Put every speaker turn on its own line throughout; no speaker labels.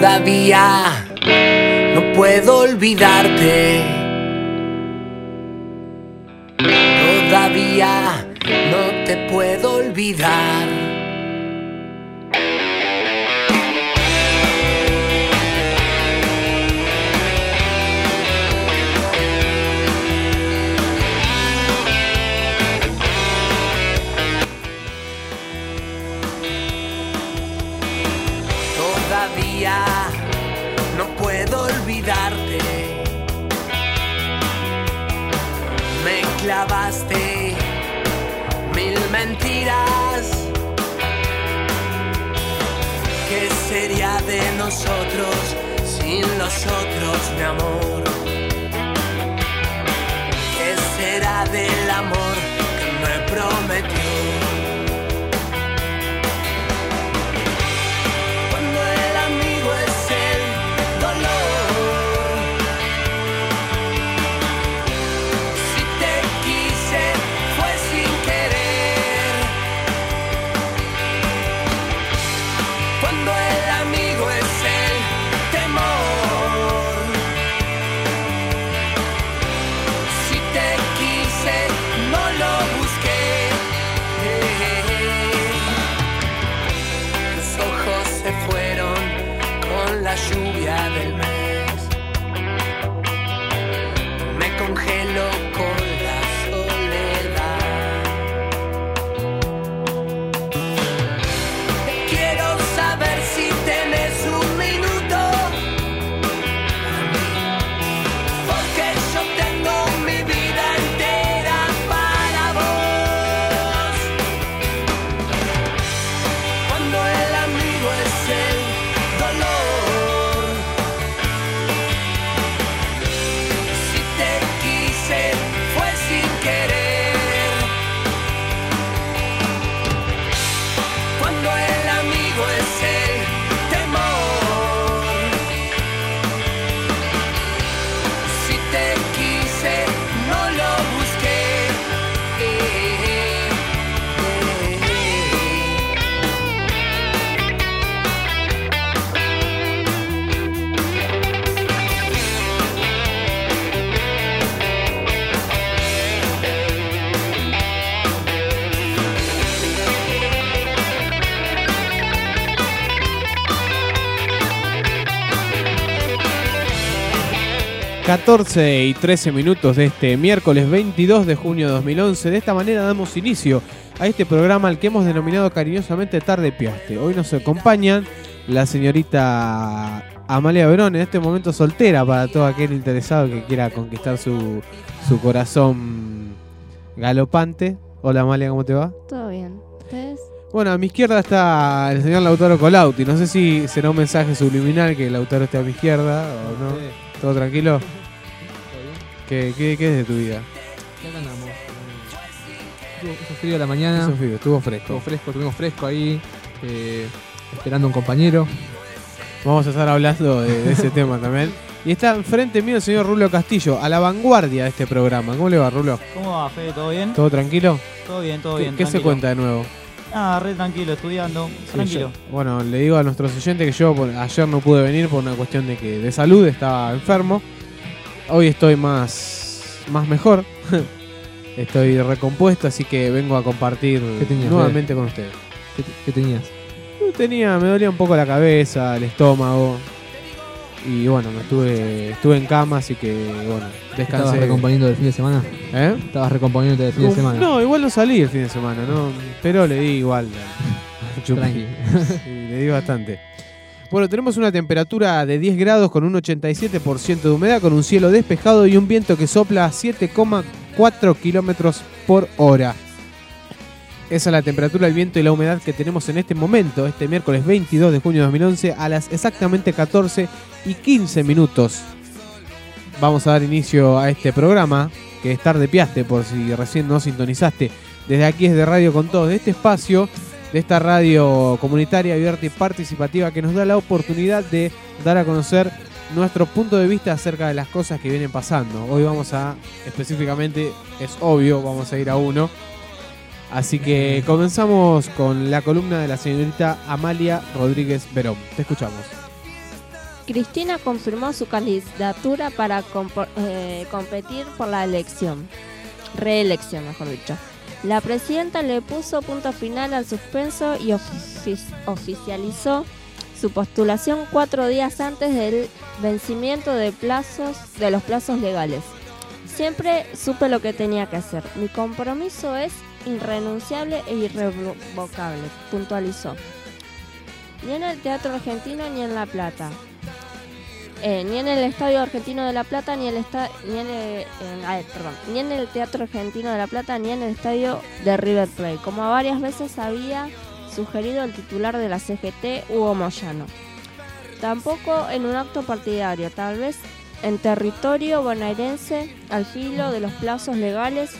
Todavía no puedo olvidarte. Todavía no te puedo olvidar. Me clavaste mil mentiras. ¿Qué sería de nosotros sin los otros, mi amor? ¿Qué será del amor
...14 y 13 minutos de este miércoles 22 de junio de 2011. De esta manera damos inicio a este programa al que hemos denominado cariñosamente Tarde Piaste. Hoy nos acompañan la señorita Amalia Verón, en este momento soltera para todo aquel interesado que quiera conquistar su, su corazón galopante. Hola Amalia, ¿cómo te va?
Todo bien. ¿Ustedes?
Bueno, a mi izquierda está el señor Lautaro Colauti. No sé si será un mensaje subliminal que Lautaro esté a mi izquierda o no. ¿Todo tranquilo? ¿Qué, qué, qué es de tu vida?
¿Qué andamos? Estuvo- Hizo frío a la mañana.
Eso frío, estuvo fresco.
Estuvo fresco, estuvimos fresco ahí. eh, esperando a un compañero.
Vamos a estar hablando de, de ese tema también. Y está enfrente mío el señor Rulo Castillo, a la vanguardia de este programa. ¿Cómo le va, Rulo?
¿Cómo va, Fede? ¿Todo bien?
¿Todo tranquilo?
Todo bien, todo
¿Qué,
bien.
qué se cuenta de nuevo?
Ah, re tranquilo, estudiando. tranquilo.
yo- bueno, le digo a nuestros oyentes que yo por- ayer no pude venir por una cuestión de que de salud estaba enfermo. Hoy estoy más, más mejor. estoy recompuesto, así que vengo a compartir
¿Qué tenías,
nuevamente con ustedes.
¿Qué, qué tenías?
Tenía, me dolía un poco la cabeza, el estómago. Y bueno, me estuve, estuve en cama, así que bueno,
¿Estabas
descansé.
recomponiendo del fin de semana?
¿Eh?
¿Estabas recomponiéndote del fin de
Um,
semana?
No, igual no salí el fin de semana, ¿no? Pero le di igual.
Tranqui.
Sí, le di bastante. Bueno, tenemos una temperatura de 10 grados con un 87% de humedad, con un cielo despejado y un viento que sopla a 7,4 kilómetros por hora. Esa es la temperatura, el viento y la humedad que tenemos en este momento, este miércoles 22 de junio de 2011, a las exactamente 14 y 15 minutos. Vamos a dar inicio a este programa, que es Tarde Piaste, por si recién no sintonizaste. Desde aquí es de Radio con Todos, de este espacio, de esta radio comunitaria, abierta y participativa que nos da la oportunidad de dar a conocer nuestro punto de vista acerca de las cosas que vienen pasando. Hoy vamos a, específicamente, es obvio, vamos a ir a uno. Así que comenzamos con la columna de la señorita Amalia Rodríguez Verón. Te escuchamos.
Cristina confirmó su candidatura para eh, competir por la elección, reelección mejor dicho. La presidenta le puso punto final al suspenso y ofi- oficializó su postulación cuatro días antes del vencimiento de plazos de los plazos legales. Siempre supe lo que tenía que hacer. Mi compromiso es irrenunciable e irrevocable, puntualizó. Ni en el Teatro Argentino ni en La Plata. Eh, ni en el Estadio Argentino de La Plata, ni, el esta- ni, en el, ni en el Teatro Argentino de La Plata, ni en el Estadio de River Plate, como varias veces había sugerido el titular de la CGT, Hugo Moyano. Tampoco en un acto partidario, tal vez en territorio bonaerense, al filo de los plazos legales,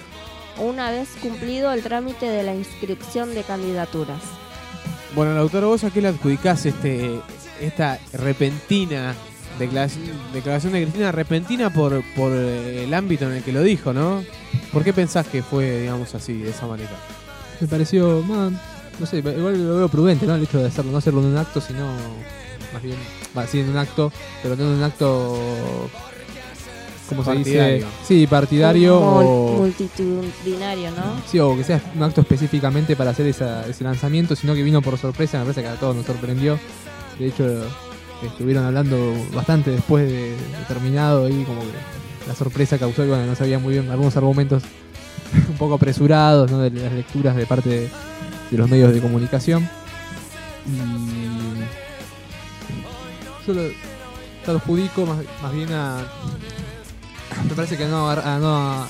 una vez cumplido el trámite de la inscripción de candidaturas.
Bueno, Lautaro, vos a qué le adjudicás este, esta repentina declaración, declaración de Cristina, repentina por, por eh, el ámbito en el que lo dijo, ¿no? ¿Por qué pensás que fue, digamos así, de esa manera?
Me pareció, más, no sé, igual lo veo prudente, ¿no? El hecho de hacerlo, no hacerlo en un acto, sino más bien, va, sí, en un acto, pero no en un acto, ¿cómo se dice? Sí, partidario
Mul-
o...
multitudinario, ¿no?
Sí, o que sea un acto específicamente para hacer esa- ese lanzamiento, sino que vino por sorpresa, me parece que a todos nos sorprendió. De hecho, estuvieron hablando bastante después de, terminado y como que la sorpresa causó y bueno, no sabía muy bien algunos argumentos un poco apresurados ¿no? de las lecturas de parte de, los medios de comunicación. Y yo lo, lo adjudico más, más bien a... Me parece que no, a, a no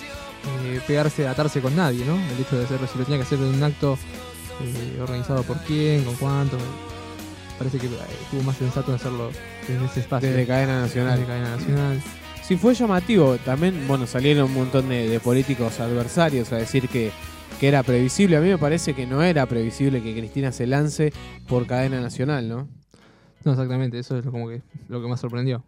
eh, pegarse, atarse con nadie, ¿no? El hecho de hacerlo, si lo tenía que hacer en un acto eh, organizado por quién, con cuánto. Parece que eh, estuvo más sensato en hacerlo desde ese espacio.
Desde cadena nacional.
Desde cadena nacional.
Sí, fue llamativo. También, bueno, salieron un montón de, de políticos adversarios a decir que, que era previsible. A mí me parece que no era previsible que Cristina se lance por cadena nacional, ¿no?
No, exactamente, eso es lo, como que lo que más sorprendió.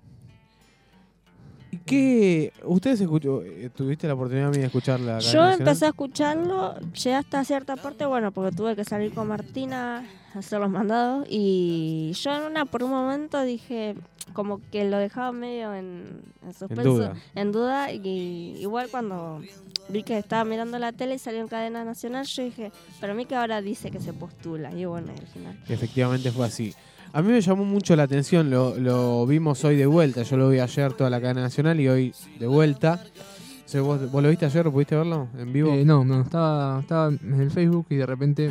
¿Y qué? ¿Ustedes escuchó, eh, tuviste la oportunidad a mí de escuchar la cadena
Yo empecé a escucharlo, llegué hasta cierta parte, bueno, porque tuve que salir con Martina a hacer los mandados y yo en una por un momento dije como que lo dejaba medio en, en suspenso,
duda.
en duda, y igual cuando vi que estaba mirando la tele y salió en cadena nacional, yo dije, para mí que ahora dice que se postula y bueno, al final.
Efectivamente fue así. A mí me llamó mucho la atención, lo, lo vimos hoy de vuelta. Yo lo vi ayer toda la cadena nacional y hoy de vuelta. O sea, ¿vos, vos lo viste ayer? ¿Pudiste verlo en vivo?
Eh, no, no, estaba, estaba en el Facebook y de repente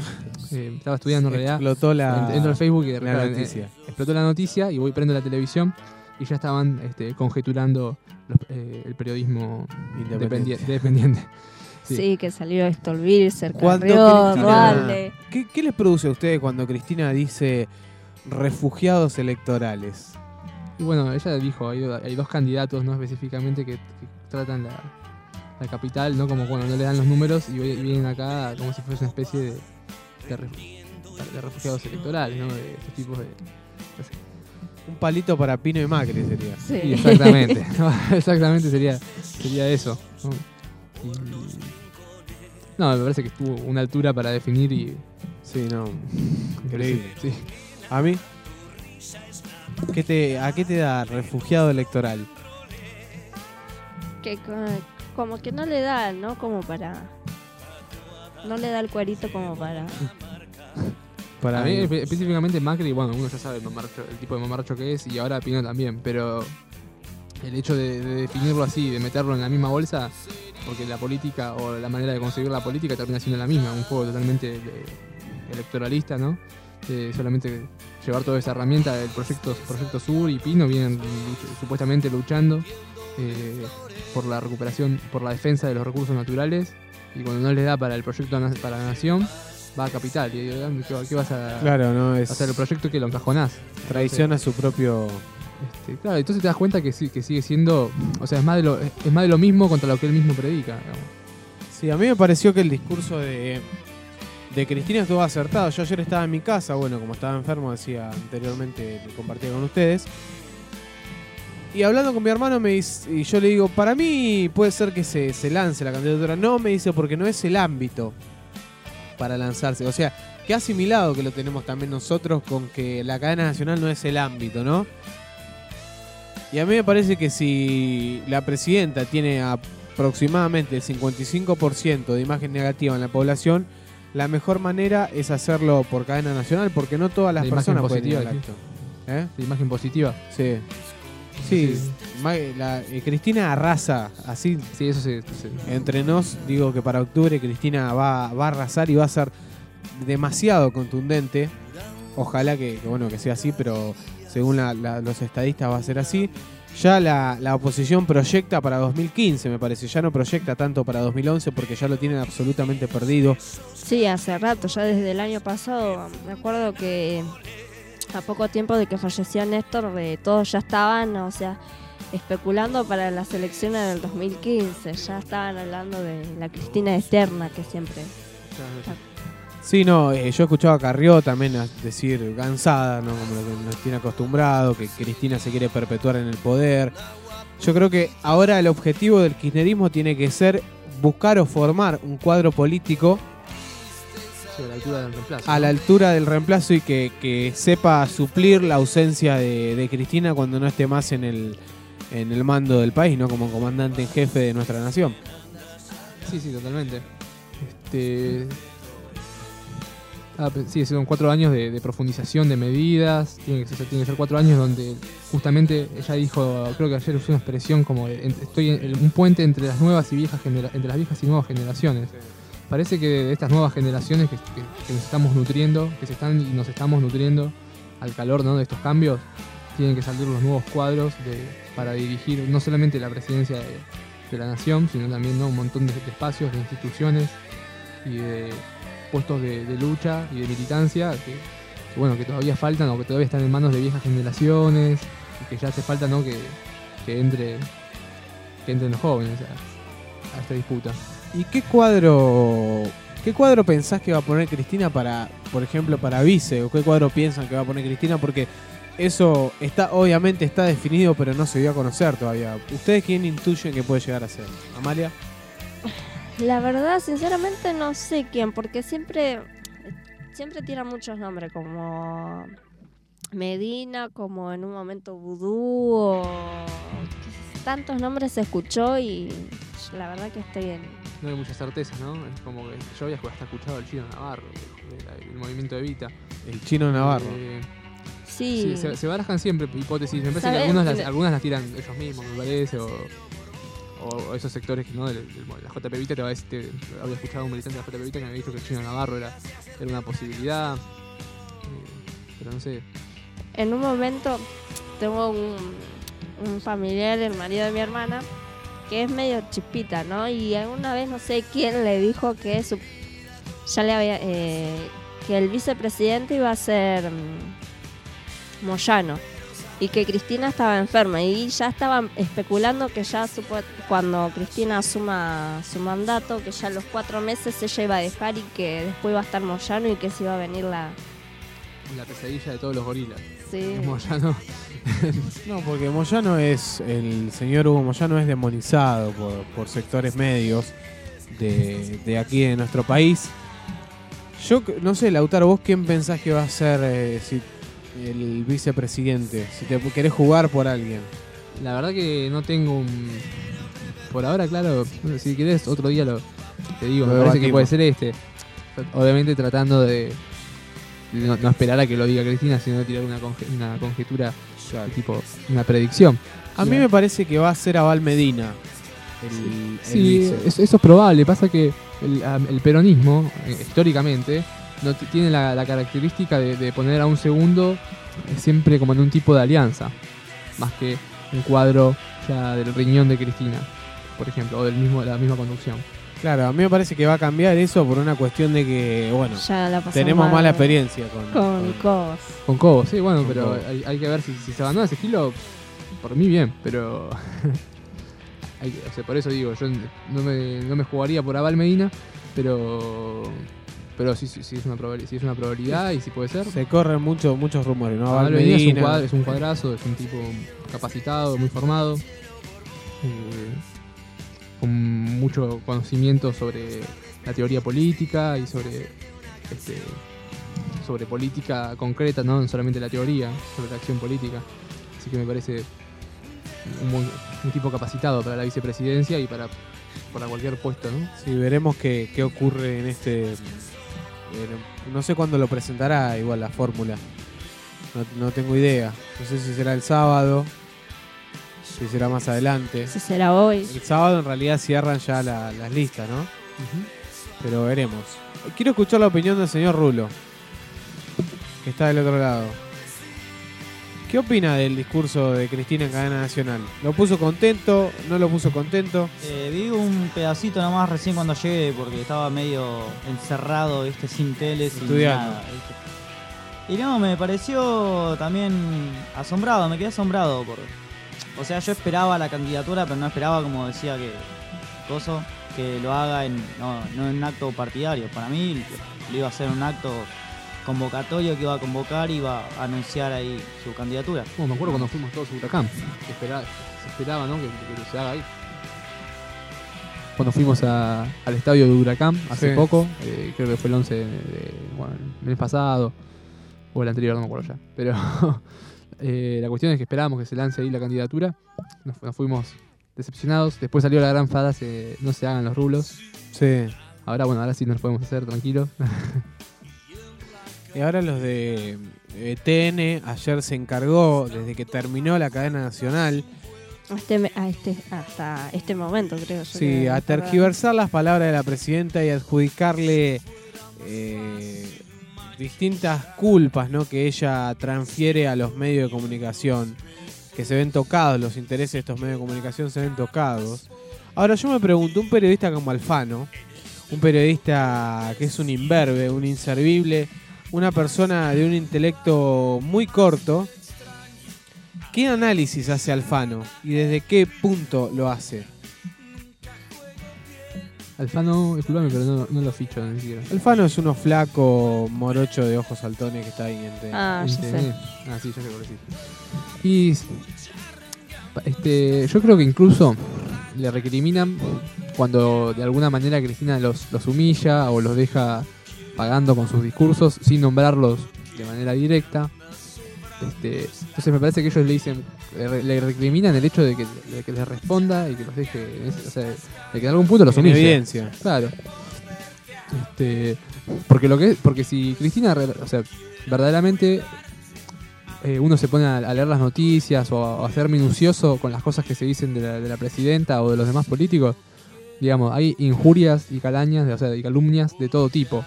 eh, estaba estudiando en realidad.
Explotó la,
Ent- Entro al Facebook y de
la
repente
noticia.
eh, explotó la noticia y voy prendo la televisión y ya estaban este, conjeturando los- eh, el periodismo
Independiente.
independi- dependiente.
Sí,
Sí.
que salió
Cuando
Río,
Cristina-. ¿Qué, qué les produce a ustedes cuando Cristina dice refugiados electorales?
Y bueno, ella dijo, hay, hay dos candidatos no específicamente que, que tratan la, la capital, ¿no? Como cuando no le dan los números y, vi- y vienen acá como si fuese una especie de, de, ref- de refugiados electorales, ¿no? De estos tipos de...
Un palito para Pino y Macri sería.
Sí.
Sí, exactamente. exactamente sería, sería eso. ¿no? Y- no, me parece que estuvo una altura para definir y.
Sí, no. Increíble.
Sí.
¿A mí? ¿Qué te, ¿A qué te da refugiado electoral?
que co- como que no le da, ¿no? Como para... No le da el cuerito como para...
Para
A mí, espe- específicamente Macri, bueno, uno ya sabe el, mamarracho- el tipo de mamarracho que es y ahora Pino también, pero el hecho de, de definirlo así, de meterlo en la misma bolsa, porque la política o la manera de conseguir la política termina siendo la misma, un juego totalmente de- electoralista, ¿no? De solamente llevar toda esa herramienta del proyecto, proyecto Sur y Pino vienen supuestamente luchando eh, por la recuperación, por la defensa de los recursos naturales y cuando no les da para el proyecto para la nación, va a capital. Y digo, ¿qué, qué vas a
Claro, no es
hacer el proyecto que lo encajonás?
traición a su propio.
Este, claro, entonces te das cuenta que, sí, que sigue siendo, o sea, es más, de lo, es más de lo mismo contra lo que él mismo predica. digamos.
Sí, a mí me pareció que el discurso de, de Cristina estuvo acertado. Yo ayer estaba en mi casa, bueno, como estaba enfermo, decía anteriormente, compartía con ustedes. Y hablando con mi hermano, me dice, y yo le digo, para mí puede ser que se, se lance la candidatura. No, me dice, porque no es el ámbito para lanzarse. O sea, que asimilado que lo tenemos también nosotros con que la cadena nacional no es el ámbito, ¿no? Y a mí me parece que si la presidenta tiene aproximadamente el 55% de imagen negativa en la población, la mejor manera es hacerlo por cadena nacional, porque no todas las
La
personas pueden ir al acto. ¿Eh?
La imagen positiva.
Sí. Sí, la- eh, Cristina arrasa, así
Sí, eso sí. sí.
entre nos, digo que para octubre Cristina va, va a arrasar y va a ser demasiado contundente. Ojalá que, que, bueno que sea así, pero según la- la- los estadistas va a ser así. Ya la, la oposición proyecta para 2015, me parece. Ya no proyecta tanto para 2011 porque ya lo tienen absolutamente perdido.
Sí, hace rato, ya desde el año pasado, me acuerdo que a poco tiempo de que falleció Néstor, eh, todos ya estaban, o sea, especulando para las elecciones del 2015, ya estaban hablando de la Cristina externa que siempre...
Sí, no, eh, yo escuchaba a Carrió también a- decir cansada, ¿no? Como lo que nos tiene acostumbrado, que Cristina se quiere perpetuar en el poder. Yo creo que ahora el objetivo del kirchnerismo tiene que ser buscar o formar un cuadro político
a la altura del reemplazo.
a la altura del reemplazo y que, que sepa suplir la ausencia de, de Cristina cuando no esté más en el, en el mando del país, ¿no? Como comandante en jefe de nuestra nación.
Sí, sí, totalmente. Este. Ah, sí, son cuatro años de, profundización de medidas. Tiene que, ser, cuatro años donde justamente ella dijo, creo que ayer usó una expresión como estoy en un puente entre las nuevas y viejas genera- entre las viejas y nuevas generaciones. Parece que de estas nuevas generaciones que, nos estamos nutriendo, que se están y nos estamos nutriendo al calor de estos cambios, tienen que salir los nuevos cuadros para dirigir no solamente la presidencia de, la nación, sino también un montón de espacios, de instituciones y de puestos de, de lucha y de militancia que, que, bueno que todavía faltan o que todavía están en manos de viejas generaciones y que ya hace falta ¿no? que, que entre que entren los jóvenes a, a esta disputa.
¿Y qué cuadro qué cuadro pensás que va a poner Cristina para, por ejemplo, para vice? ¿O qué cuadro piensan que va a poner Cristina? Porque eso está, obviamente está definido, pero no se dio a conocer todavía. ¿Ustedes quién intuyen que puede llegar a ser? ¿Amalia?
La verdad, sinceramente no sé quién, porque siempre, siempre tiran muchos nombres, como Medina, como en un momento Vudú, o tantos nombres se escuchó y la verdad que estoy en...
No hay mucha certeza, ¿no? Es como que yo había hasta escuchado al chino Navarro, del movimiento Evita.
El chino Navarro.
Eh,
Sí,
Sí, se, se barajan siempre hipótesis. Me parece que
¿Sabes?
algunos las, algunas las tiran ellos mismos, me parece, o, o esos sectores que no, del- la JP Vita te va a decir, había escuchado a un militante de la JP Vita que había dicho que chino Navarro era, era una posibilidad. Eh, pero no sé.
en un momento tengo un, un familiar, el marido de mi hermana, que es medio chispita, ¿no? Y alguna vez no sé quién le dijo que su, ya le había eh, que el vicepresidente iba a ser mm, Moyano y que Cristina estaba enferma y ya estaban especulando que ya supo- cuando Cristina asuma su mandato que ya a los cuatro meses ella iba a dejar y que después iba a estar Moyano y que se iba a venir la
La pesadilla de todos los gorilas.
sí.
Ya no.
Porque Moyano es, el señor Hugo Moyano es demonizado por, por sectores medios de, de aquí de nuestro país. Yo no sé, Lautaro, vos quién pensás que va a ser eh, si el vicepresidente? Si te querés jugar por alguien.
La verdad que no tengo un. Por ahora, claro, si querés otro día lo te digo,
Lo
me parece que puede ser este. Obviamente tratando de, no, no esperar a que lo diga Cristina, sino de tirar una, conje- una conjetura, tipo una predicción.
A mí me parece que va a ser Aval Medina. El, el
Sí,
vice.
eso, eso es probable. Pasa que el peronismo, eh, históricamente, no tiene la, la característica de, de poner a un segundo eh, siempre como en un tipo de alianza, más que un cuadro ya del riñón de Cristina, por ejemplo, o del mismo, la misma conducción.
Claro, a mí me parece que va a cambiar eso por una cuestión de que, bueno,
ya la pasamos
tenemos
mal
mala experiencia con,
con
con-
Cobos.
Con Cobo, sí, bueno,
Con
pero hay, hay que ver si, si se abandona ese estilo, por mí bien, pero... hay o sea, por eso digo, yo no me, no me jugaría por Aval Medina, pero... Pero sí, sí, sí es una probabilidad, sí es una probabilidad y sí puede ser.
Se corren mucho, muchos rumores, ¿no?
Medina es un, cuadro- es un cuadrazo, es un tipo capacitado, muy formado, eh, con mucho conocimiento sobre la teoría política y sobre este, sobre política concreta, no solamente la teoría, sobre la acción política. Así que me parece un, un tipo capacitado para la vicepresidencia y para, para cualquier puesto, ¿no?
Sí, veremos qué, qué ocurre en este. No sé cuándo lo presentará igual la fórmula. No, no tengo idea. No sé si será el sábado. Si será más adelante.
Si será hoy.
El sábado en realidad cierran ya la- las listas, ¿no? Pero veremos. Quiero escuchar la opinión del señor Rulo, que está del otro lado. ¿Qué opina del discurso de Cristina en cadena nacional? ¿Lo puso contento? ¿No lo puso contento?
Eh, vi un pedacito nomás recién cuando llegué porque estaba medio encerrado, viste, sin tele, sin
Estudiando.
nada. ¿viste? Y no, me pareció también asombrado, me quedé asombrado por. O sea, yo esperaba la candidatura, pero no esperaba, como decía que Coso, que lo haga en no, no en un acto partidario. Para mí lo iba a ser un acto convocatorio que iba a convocar y iba a anunciar ahí su candidatura.
Bueno, me acuerdo cuando fuimos todos a Huracán, se esperaba ¿no? que, que se haga ahí. Cuando fuimos a- al estadio de Huracán hace
Sí.
poco, eh, creo que fue el 11 de, de- bueno, el mes pasado, o el anterior, no me acuerdo ya. Pero eh, la cuestión es que esperábamos que se lance ahí la candidatura, nos, nos fuimos decepcionados, después salió la gran frase, no se hagan los rulos.
Sí.
Ahora, bueno, ahora sí nos podemos hacer tranquilos.
Y ahora los de eh, TN ayer se encargó, desde que terminó la cadena nacional,
Este, a este, hasta este momento, creo yo.
sí, a tergiversar las palabras de la presidenta y adjudicarle eh, distintas culpas ¿no? que ella transfiere a los medios de comunicación, que se ven tocados, los intereses de estos medios de comunicación se ven tocados. Ahora yo me pregunto, un periodista como Alfano, un periodista que es un imberbe, un inservible, una persona de un intelecto muy corto, ¿qué análisis hace Alfano y desde qué punto lo hace?
Alfano, disculpame, pero no, no lo ficho ni siquiera.
Alfano es uno flaco, morocho de ojos saltones que está ahí en TN.
Ah, ya
Entendés.
sé.
Ah, sí, ya sé por qué sí. Y pa- este, yo creo que incluso le recriminan cuando de alguna manera Cristina los, los humilla o los deja pagando con sus discursos sin nombrarlos de manera directa. Este, entonces me parece que ellos le dicen, le, re- le recriminan el hecho de que, de que les responda y que los deje, o sea, de que en algún punto los
en
humille.
evidencia.
Claro. Este, porque lo que porque si Cristina, o sea, verdaderamente eh, uno se pone a, a leer las noticias o a, a ser minucioso con las cosas que se dicen de la, de la presidenta o de los demás políticos, digamos, hay injurias y calañas, o sea, y calumnias de todo tipo.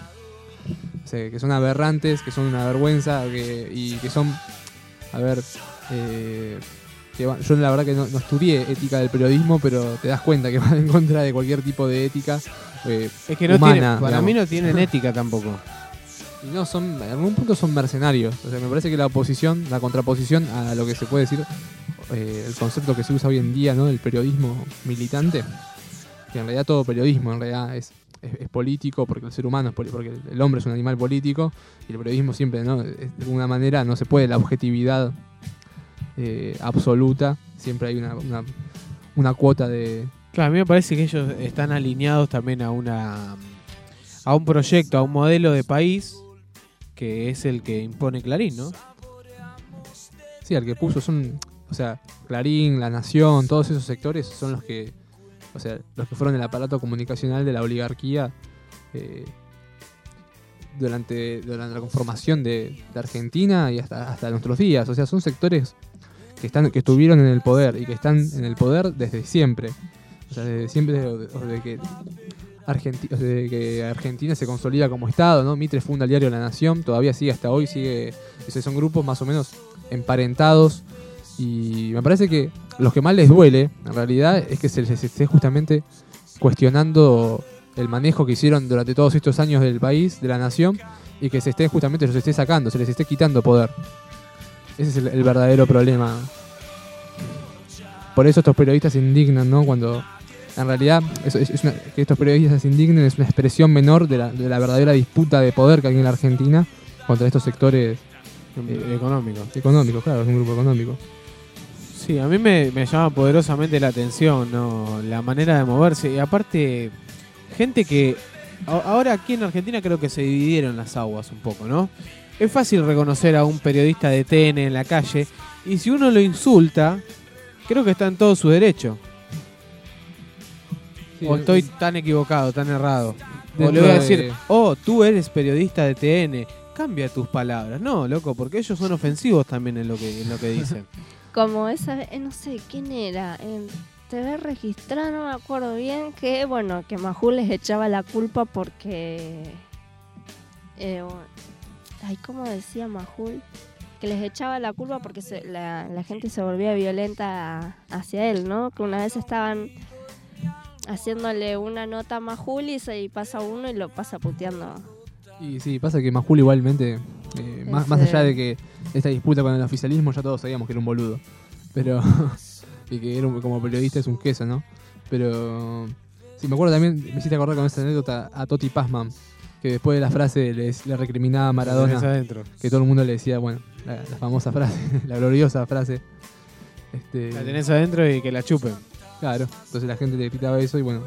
Sea, que son aberrantes, que son una vergüenza que, y que son, a ver, eh, que va- yo la verdad que no, no estudié ética del periodismo, pero te das cuenta que van en contra de cualquier tipo de ética. eh,
Es que no
humana,
tiene, para
digamos.
mí no tienen ética tampoco.
y no, son, en algún punto son mercenarios. O sea, me parece que la oposición, la contraposición a lo que se puede decir, eh, el concepto que se usa hoy en día, ¿no? Del periodismo militante, que en realidad todo periodismo en realidad es, es, es político, porque el ser humano es poli- porque el hombre es un animal político, y el periodismo siempre, ¿no? De alguna manera no se puede, la objetividad eh, absoluta, siempre hay una, una, una cuota de,
Claro, a mí me parece que ellos están alineados también a una a un proyecto, a un modelo de país que es el que impone Clarín, ¿no?
Sí, al que puso son, o sea, Clarín, La Nación, todos esos sectores son los que, o sea, los que fueron el aparato comunicacional de la oligarquía eh, durante, durante la conformación de, Argentina y hasta, hasta nuestros días. O sea, son sectores que están, que estuvieron en el poder y que están en el poder desde siempre. O sea, desde siempre, desde que Argentina se consolida como Estado, ¿no? Mitre funda el diario La Nación, todavía sigue hasta hoy, sigue. son grupos más o menos emparentados. Y me parece que lo que más les duele, en realidad, es que se les esté justamente cuestionando el manejo que hicieron durante todos estos años del país, de la nación, y que se esté justamente los esté sacando, se les esté quitando poder. Ese es el, el verdadero problema. Por eso estos periodistas se indignan, ¿no? Cuando en realidad eso es, es una- que estos periodistas se indignen es una expresión menor de la, de la verdadera disputa de poder que hay en la Argentina contra estos sectores Eh,
económico.
económicos, claro, es un grupo económico.
Sí, a mí me, me llama poderosamente la atención, ¿no? La manera de moverse. Y aparte, gente que. a- Ahora aquí en Argentina creo que se dividieron las aguas un poco, ¿no? Es fácil reconocer a un periodista de TN en la calle y si uno lo insulta, creo que está en todo su derecho.
Sí,
o estoy
es-
tan equivocado, tan errado. O le voy a
de-
decir, oh, tú eres periodista de TN, cambia tus palabras. No, loco, porque ellos son ofensivos también en lo que, en lo que dicen.
Como esa, eh, no sé quién era, en TV registrada, no me acuerdo bien, que bueno, que Majul les echaba la culpa porque. Eh, ay, ¿cómo decía Majul? Que les echaba la culpa porque se- la, la gente se volvía violenta hacia él, ¿no? Que una vez estaban haciéndole una nota a Majul y se y pasa uno y lo pasa puteando.
Y sí, pasa que Majul igualmente, eh, más, más allá de que esta disputa con el oficialismo, ya todos sabíamos que era un boludo. Pero. y que era un- como periodista es un queso, ¿no? Pero. Sí, me acuerdo también, me hiciste acordar con esa anécdota a Toti Pazman, que después de la frase le recriminaba a
Tenés
Maradona,
adentro.
que todo el mundo le decía, bueno, la, la famosa frase, la gloriosa frase. Este,
La tenés adentro y que la chupen.
Claro, entonces la gente le gritaba eso y bueno,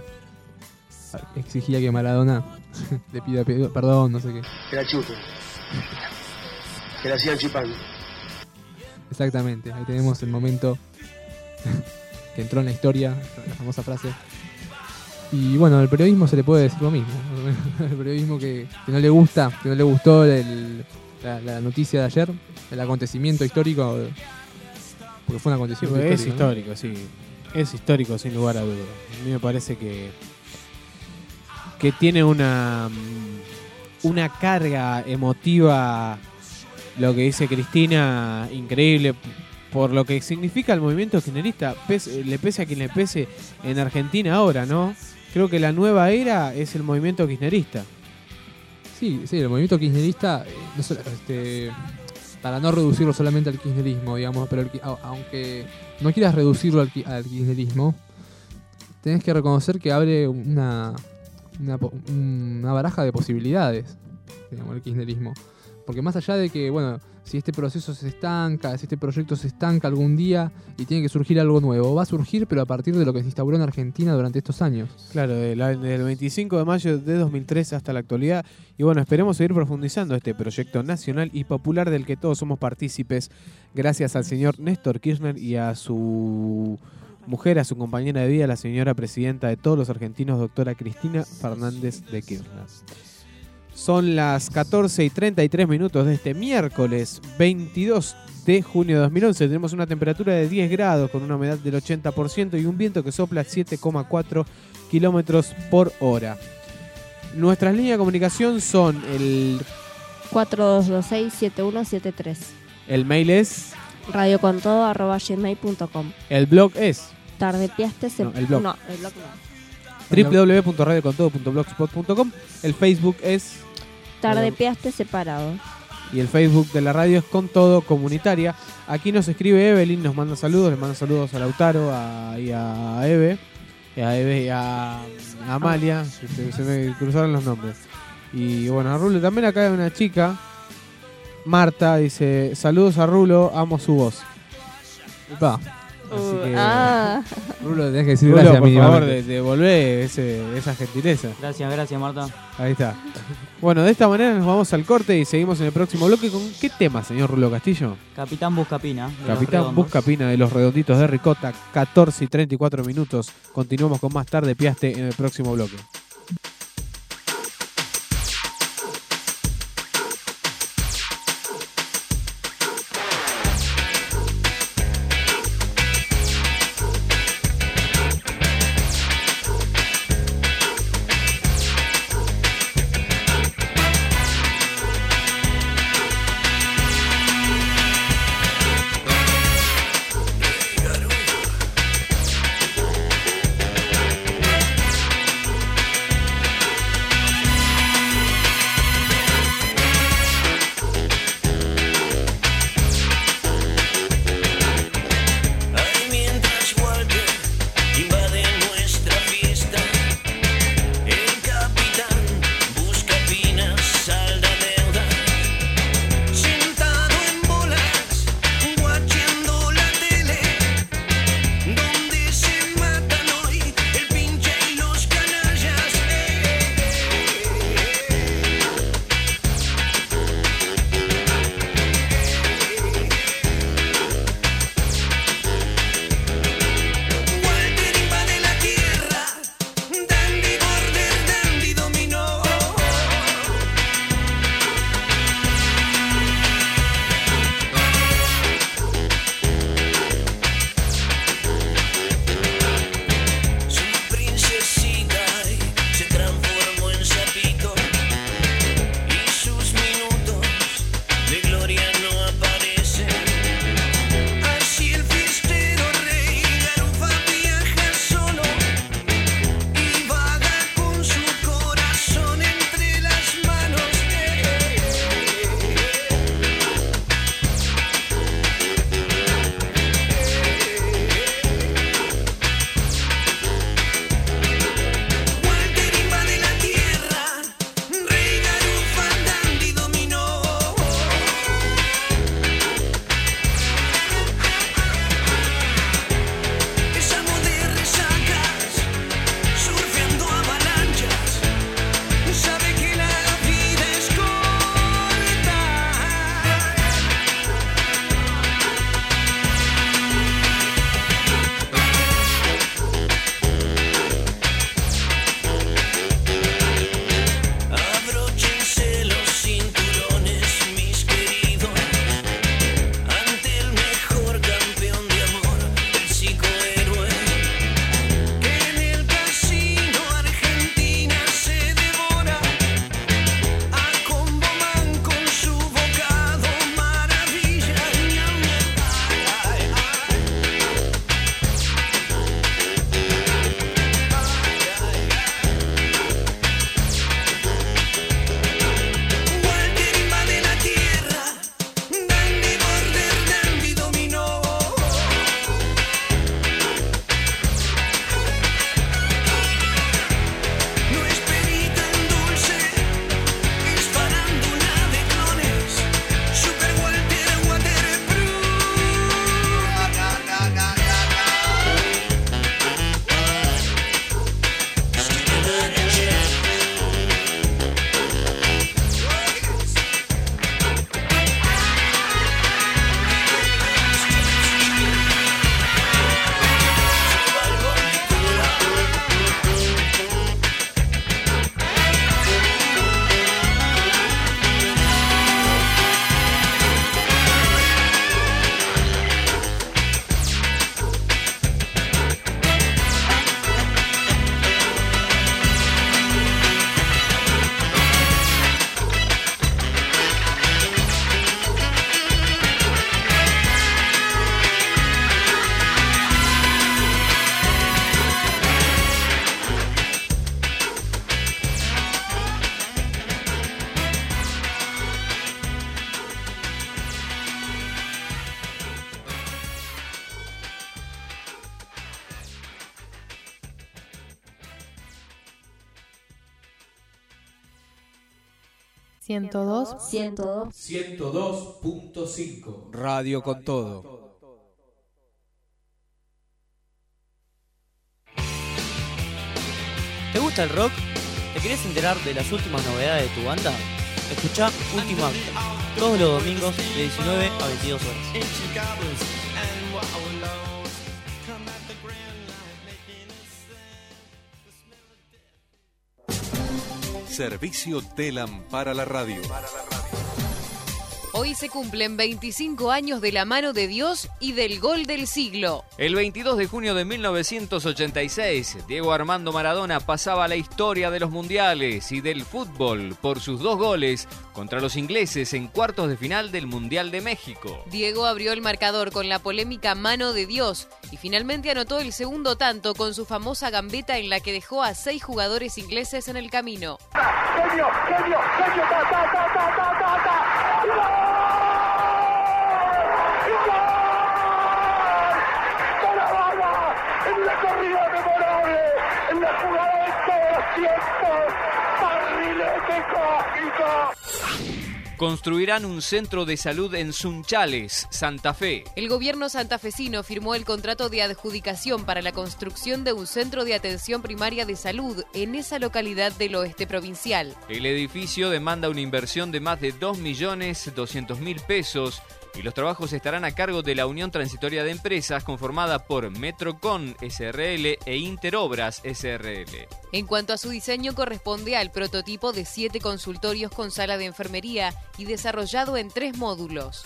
exigía que Maradona le pida pe- perdón, no sé qué.
Que la chupen. Que la sigan chupando.
Exactamente, ahí tenemos el momento que entró en la historia, la famosa frase. Y bueno, al periodismo se le puede decir lo mismo. El periodismo que, que no le gusta, que no le gustó el- la, la noticia de ayer, el acontecimiento histórico, porque fue un acontecimiento
es
histórico. ¿no?
histórico, sí. Es histórico, sin lugar a dudas. A mí me parece que, que tiene una, una carga emotiva, lo que dice Cristina, increíble por lo que significa el movimiento kirchnerista, pese- le pese a quien le pese en Argentina ahora, ¿no? Creo que la nueva era es el movimiento kirchnerista.
Sí, sí, el movimiento kirchnerista, eh, no este, para no reducirlo solamente al kirchnerismo, digamos, pero el aunque no quieras reducirlo al, al kirchnerismo, tenés que reconocer que abre una, una, una baraja de posibilidades, digamos, el kirchnerismo. Porque más allá de que, bueno, si este proceso se estanca, si este proyecto se estanca algún día y tiene que surgir algo nuevo, va a surgir, pero a partir de lo que se instauró en Argentina durante estos años.
Claro, de la- del 25 de mayo de 2003 hasta la actualidad. Y bueno, esperemos seguir profundizando este proyecto nacional y popular del que todos somos partícipes, gracias al señor Néstor Kirchner y a su mujer, a su compañera de vida, la señora presidenta de todos los argentinos, doctora Cristina Fernández de Kirchner. Son las 14 y 33 minutos de este miércoles 22 de junio de 2011. Tenemos una temperatura de 10 grados con una humedad del 80% y un viento que sopla 7,4 kilómetros por hora. Nuestras líneas de comunicación son el,
4226-7173.
el mail es,
Radio con todo arroba gmail.com.
el blog es
Tardepiaste se...
No, el blog.
No, el blog no.
www.radiocontodo.blogspot.com. El Facebook es
Tardepiaste separado.
y el Facebook de la radio es con todo comunitaria. Aquí nos escribe Evelyn, nos manda saludos, le manda saludos a Lautaro a, y a Eve, y a Eve y a, a Amalia, se, se- se me cruzaron los nombres. Y bueno, a Rulo también acá hay una chica, Marta, dice, saludos a Rulo, amo su voz.
Epa,
Así
Uh,
que,
ah,
Rulo, tenés que decir
Rulo,
gracias
por favor, de- devolvé ese- esa gentileza.
Gracias, gracias, Marta.
Ahí está. Bueno, de esta manera nos vamos al corte y seguimos en el próximo bloque con qué tema, señor Rulo Castillo.
Capitán Buscapina. de los
Capitán
Redondos.
Buscapina de los Redonditos de Ricota, 14 y 34 minutos. Continuamos con más tarde, Piaste, en el próximo bloque.
102
102
102.5 Radio con todo.
¿Te gusta el rock? ¿Te querés enterar de las últimas novedades de tu banda? Escucha Última Acta, todos los domingos de 19 a 22 horas.
Servicio Telam para la radio.
Hoy se cumplen 25 años de la mano de Dios y del gol del siglo.
El 22 de junio de 1986, Diego Armando Maradona pasaba a la historia de los mundiales y del fútbol por sus dos goles contra los ingleses en cuartos de final del Mundial de México.
Diego abrió el marcador con la polémica mano de Dios y finalmente anotó el segundo tanto con su famosa gambeta en la que dejó a seis jugadores ingleses en el camino.
¡Genio, genio, genio! ¡Ta, ta, ta,
Construirán un centro de salud en Sunchales, Santa Fe.
El gobierno santafesino firmó el contrato de adjudicación para la construcción de un centro de atención primaria de salud en esa localidad del oeste provincial.
El edificio demanda una inversión de más de 2.200.000 pesos y los trabajos estarán a cargo de la Unión Transitoria de Empresas conformada por Metrocon SRL e Interobras SRL.
En cuanto a su diseño, corresponde al prototipo de siete consultorios con sala de enfermería y desarrollado en tres módulos.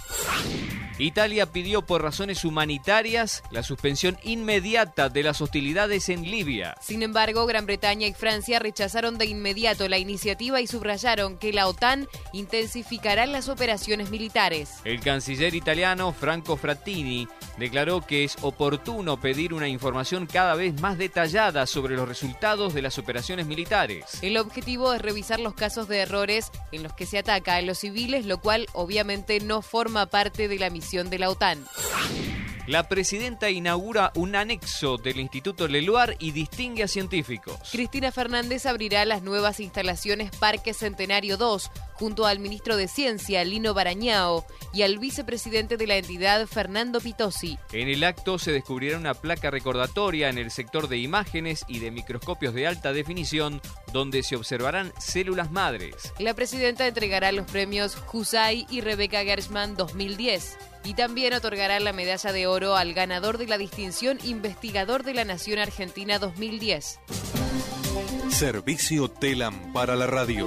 Italia pidió por razones humanitarias la suspensión inmediata de las hostilidades en Libia.
Sin embargo, Gran Bretaña y Francia rechazaron de inmediato la iniciativa y subrayaron que la OTAN intensificará las operaciones militares.
El canciller italiano Franco Frattini declaró que es oportuno pedir una información cada vez más detallada sobre los resultados de las operaciones militares.
El objetivo es revisar los casos de errores en los que se ataca a los civiles, lo cual obviamente no forma parte de la misión de la OTAN.
La presidenta inaugura un anexo del Instituto Leluar y distingue a científicos.
Cristina Fernández abrirá las nuevas instalaciones Parque Centenario 2 junto al ministro de Ciencia, Lino Barañao, y al vicepresidente de la entidad, Fernando Pitosi.
En el acto se descubrirá una placa recordatoria en el sector de imágenes y de microscopios de alta definición, donde se observarán células madres.
La presidenta entregará los premios Husay y Rebeca Gershman 2010 y también otorgará la medalla de oro al ganador de la distinción Investigador de la Nación Argentina 2010.
Servicio Telam para la radio.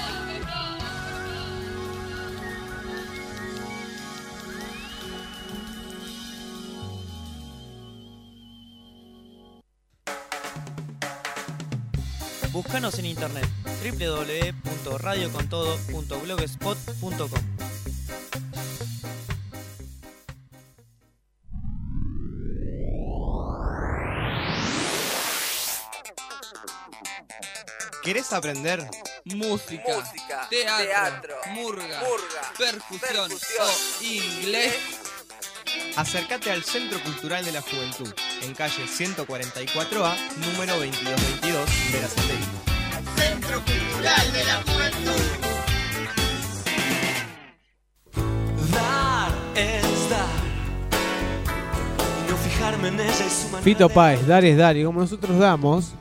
Búscanos en internet www.radiocontodo.blogspot.com.
¿Querés aprender?
Música, teatro, murga, percusión, o inglés.
Acércate al Centro Cultural de la Juventud, en calle 144A, número 2222 de la Satélite.
Centro Cultural de la Juventud.
Dar es dar. Y no fijarme en ella y su manera
Fito Páez, dar es dar. Y como nosotros damos,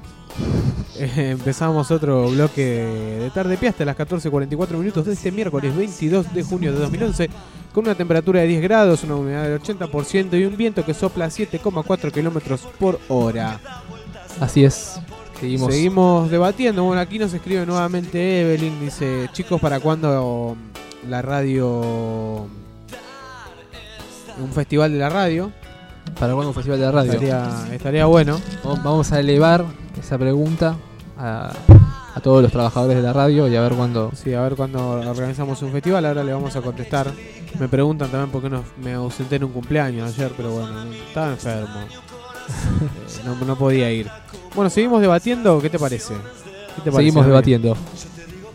eh, empezamos otro bloque de tarde pie hasta las 14.44 minutos de este miércoles 22 de junio de 2011, con una temperatura de 10 grados, una humedad del 80% y un viento que sopla a 7,4 kilómetros por hora.
Así es. Seguimos.
Seguimos debatiendo. Bueno, aquí nos escribe nuevamente Evelyn. Dice: Chicos, ¿para cuándo la radio. Un festival de la radio?
¿Para cuándo un festival de la radio?
Estaría, estaría bueno.
Vamos- a elevar esa pregunta a, a todos los trabajadores de la radio y a ver cuándo.
Sí, a ver cuándo organizamos un festival. Ahora le vamos a contestar. Me preguntan también por qué no, me ausenté en un cumpleaños ayer, pero bueno, estaba enfermo. Eh, no, no podía ir. Bueno, seguimos debatiendo. ¿Qué te parece? ¿Qué te parece,
Seguimos debatiendo.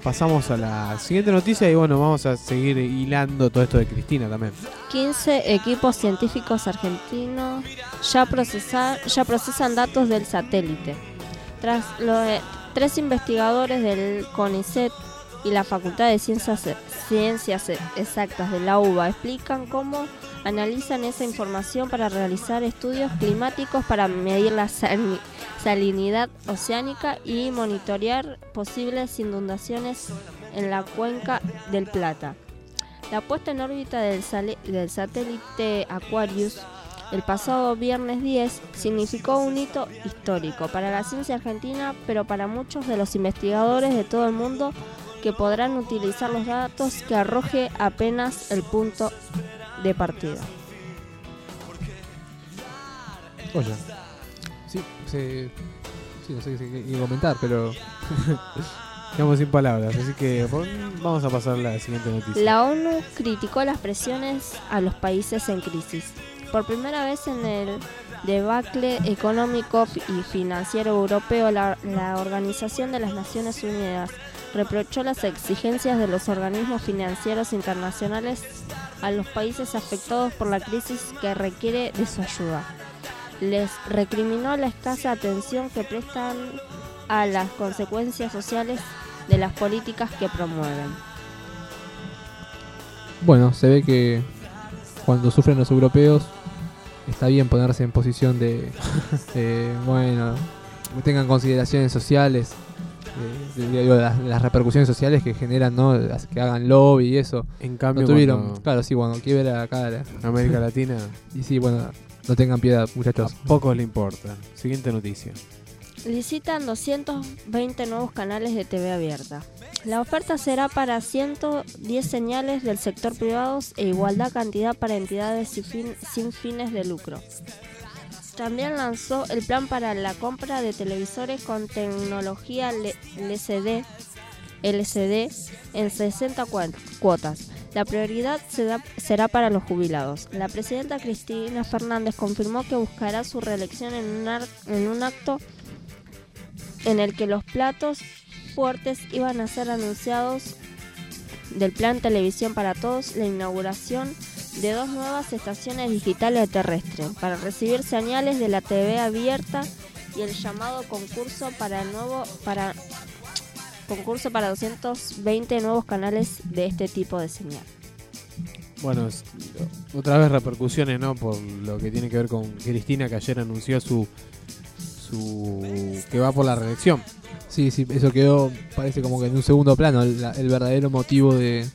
Pasamos a la siguiente noticia y bueno, vamos a seguir hilando todo esto de Cristina también.
15 equipos científicos argentinos ya, procesa- ya procesan datos del satélite. Tras lo de- tres investigadores del CONICET y la Facultad de Ciencias, Ciencias Exactas de la UBA explican cómo analizan esa información para realizar estudios climáticos para medir la sal- salinidad oceánica y monitorear posibles inundaciones en la cuenca del Plata. La puesta en órbita del, del satélite Aquarius el pasado viernes 10 significó un hito histórico para la ciencia argentina, pero para muchos de los investigadores de todo el mundo que podrán utilizar los datos que arroje apenas el punto de partida.
Oye. Sí, sí, no sé qué, comentar, pero.
Quedamos sin palabras, así que vamos a pasar a la siguiente noticia.
La ONU criticó las presiones a los países en crisis. Por primera vez en el debacle económico y financiero europeo, la, la Organización de las Naciones Unidas reprochó las exigencias de los organismos financieros internacionales a los países afectados por la crisis que requiere de su ayuda. Les recriminó la escasa atención que prestan a las consecuencias sociales de las políticas que promueven.
Bueno, se ve que cuando sufren los europeos está bien ponerse en posición de, de, bueno, tengan consideraciones sociales, eh, de- digo, las, las repercusiones sociales que generan, ¿no? Las que hagan lobby y eso.
En cambio,
no tuvieron,
cuando-
claro, sí, cuando quiebra acá la-
América Latina.
Y sí, bueno, no tengan piedad, muchachos.
Pocos le importa. Siguiente noticia.
Licitan 220 nuevos canales de TV abierta. La oferta será para 110 señales del sector privado e igualdad cantidad para entidades sin, fin- sin fines de lucro. También lanzó el plan para la compra de televisores con tecnología LCD, LCD en 60 cuan- cuotas. La prioridad se da- será para los jubilados. La presidenta Cristina Fernández confirmó que buscará su reelección en un, en un acto en el que los platos fuertes iban a ser anunciados del plan Televisión para Todos, la inauguración de dos nuevas estaciones digitales terrestres para recibir señales de la TV abierta y el llamado concurso para nuevo para concurso para 220 nuevos canales de este tipo de señal.
Bueno, otra vez repercusiones, ¿no? Por lo que tiene que ver con Cristina, que ayer anunció su. su que va por la reelección.
Sí, sí, eso quedó, parece como que en un segundo plano, el, la- el verdadero motivo de,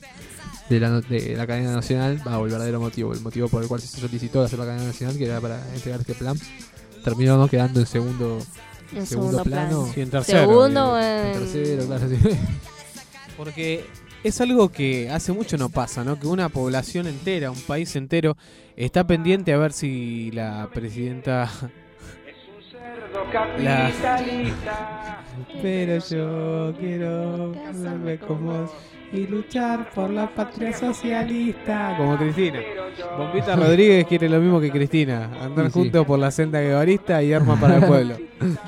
de, la, no- de la cadena nacional, va, o el verdadero motivo, el motivo por el cual se solicitó hacer la cadena nacional, que era para entregar este plan, terminó ¿no? quedando en segundo,
En
segundo,
segundo
plano.
plano.
Sí, en tercero,
Segundo
digo.
en-
En tercero, claro, sí.
Porque es algo que hace mucho no pasa, ¿no? Que una población entera, un país entero, está pendiente a ver si la presidenta. La... Pero yo quiero casarme con vos y luchar por la patria socialista. Como Cristina. Bombita Rodríguez quiere lo mismo que Cristina. Andar
Sí, sí.
juntos por la senda guevarista y arma para el pueblo.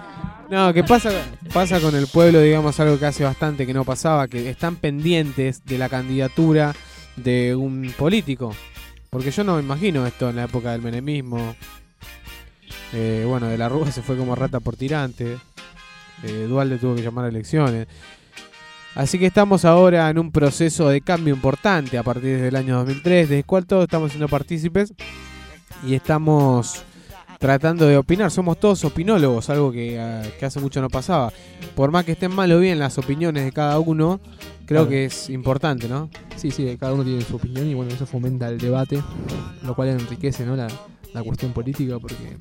No, que pasa, pasa con el pueblo, digamos, algo que hace bastante que no pasaba, que están pendientes de la candidatura de un político. Porque yo no me imagino esto en la época del menemismo. Eh, bueno, de la Rúa se fue como rata por tirante. Eh, Dualde tuvo que llamar a elecciones. Así que estamos ahora en un proceso de cambio importante a partir del año 2003, del cual todos estamos siendo partícipes y estamos tratando de opinar. Somos todos opinólogos, algo que, ah, que hace mucho no pasaba. Por más que estén mal o bien las opiniones de cada uno, creo
Claro.
que es importante, ¿no?
Sí, sí, cada uno tiene su opinión y bueno, eso fomenta el debate, lo cual enriquece ¿no? la, la cuestión política porque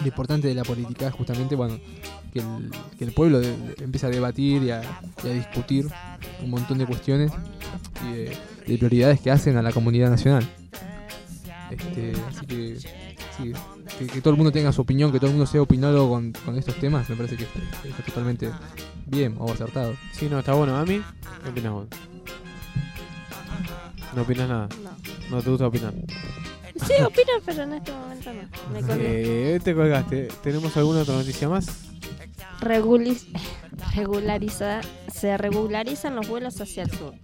lo importante de la política es justamente bueno, que, el, que el pueblo de- de- empiece a debatir y a, y a discutir un montón de cuestiones y de, de prioridades que hacen a la comunidad nacional. Este, así que sí, que, que todo el mundo tenga su opinión, que todo el mundo sea opinólogo con, con estos temas, me parece que está, está totalmente bien o acertado.
Sí, no, está bueno. ¿A mí? ¿Qué opinas vos? ¿No opinas nada?
No.
¿No te gusta opinar?
Sí, opino, pero en este momento no. Me colgué.
Eh, te colgaste. ¿Tenemos alguna otra noticia más?
Regulis- regulariza- se regularizan los vuelos hacia el sur.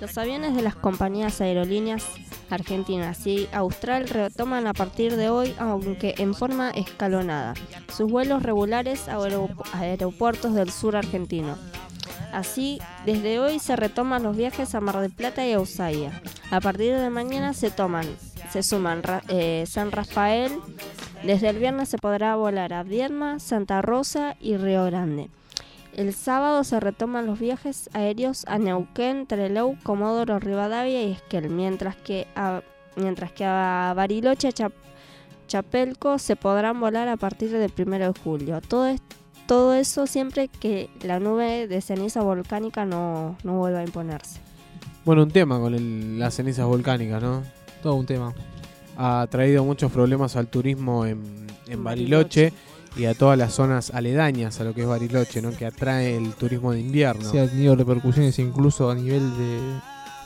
Los aviones de las compañías aerolíneas argentinas y austral retoman a partir de hoy, aunque en forma escalonada, sus vuelos regulares a aeropu- a aeropuertos del sur argentino. Así, desde hoy se retoman los viajes a Mar del Plata y a Ushuaia. A partir de mañana se toman, se suman eh, San Rafael. Desde el viernes se podrá volar a Viedma, Santa Rosa y Río Grande. El sábado se retoman los viajes aéreos a Neuquén, Trelew, Comodoro, Rivadavia y Esquel, mientras que a, mientras que a Bariloche, Chap- Chapelco se podrán volar a partir del 1 de julio. Todo, es- todo eso siempre que la nube de ceniza volcánica no, no vuelva a imponerse.
Bueno, un tema con el- las cenizas volcánicas, ¿no?
Todo un tema.
Ha traído muchos problemas al turismo en, en Bariloche y a todas las zonas aledañas a lo que es Bariloche, ¿no? Que atrae el turismo de invierno.
Sí, ha tenido repercusiones incluso a nivel de,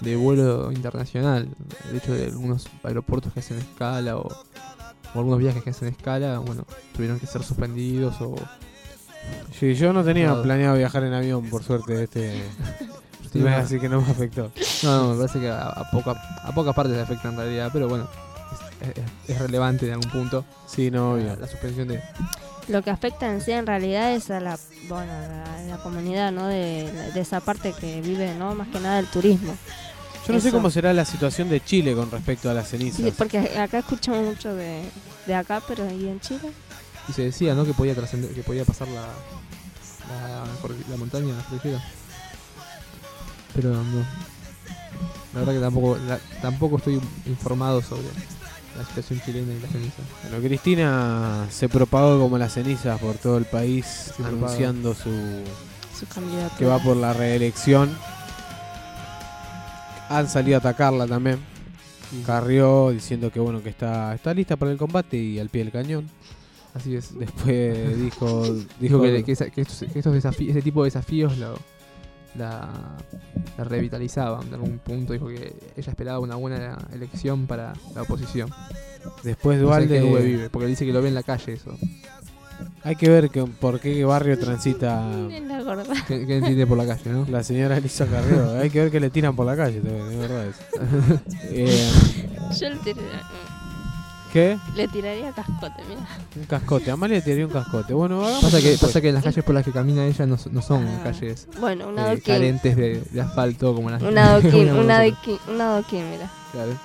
de vuelo internacional. El hecho de algunos aeropuertos que hacen escala o, o algunos viajes que hacen escala, bueno, tuvieron que ser suspendidos o...
Sí, yo no tenía planeado viajar en avión, por suerte, este
Sí, no.
así que no me afectó.
No, no, me parece que a, a poca, a pocas partes le afecta en realidad, pero bueno, es, es- es relevante en algún punto.
Sí, no,
la,
obvio.
la suspensión de...
Lo que afecta en sí en realidad es a la, bueno, la, la comunidad, ¿no? De, de esa parte que vive, ¿no? Más que nada el turismo.
Yo no sé cómo será la situación de Chile con respecto a las cenizas.
Sí, porque acá escuchamos mucho de, de acá, pero ¿y en Chile?
Y se decía, ¿no? Que podía trascender, que podía pasar la, la, la montaña. Pero no. La verdad que tampoco, la- tampoco estoy informado sobre la situación chilena y la ceniza.
Bueno, Cristina se propagó como las cenizas por todo el país,
Se
anunciando su
Su candidatura.
que va por la reelección. Han salido a atacarla también. Carrió diciendo que bueno que está, está lista para el combate y al pie del cañón.
Así es.
Después dijo,
Dijo que, que estos, que estos desafíos, ese tipo de desafíos lo, la, la revitalizaban en algún punto. Dijo que ella esperaba una buena elección para la oposición.
Después
No sé
Dualde-
nube vive, porque dice que lo ve en la calle eso.
Hay que ver que, por qué barrio transita.
¿Qué, qué entiende por la calle, no?
la señora Elisa Carrió. Hay que ver que le tiran por la calle, también, es verdad eso. Eh,
Yo le, tiraría,
¿Qué?
le tiraría cascote, mira.
Un cascote. Amalia le tiraría un cascote. Bueno,
Pasa que, pasa que las calles por las que camina ella no, no son
Ah.
calles
Bueno, un
eh,
adoquín.
carentes de, de asfalto como las
Un adoquín,
como
un
nosotros.
adoquín, un adoquín, mira.
Claro.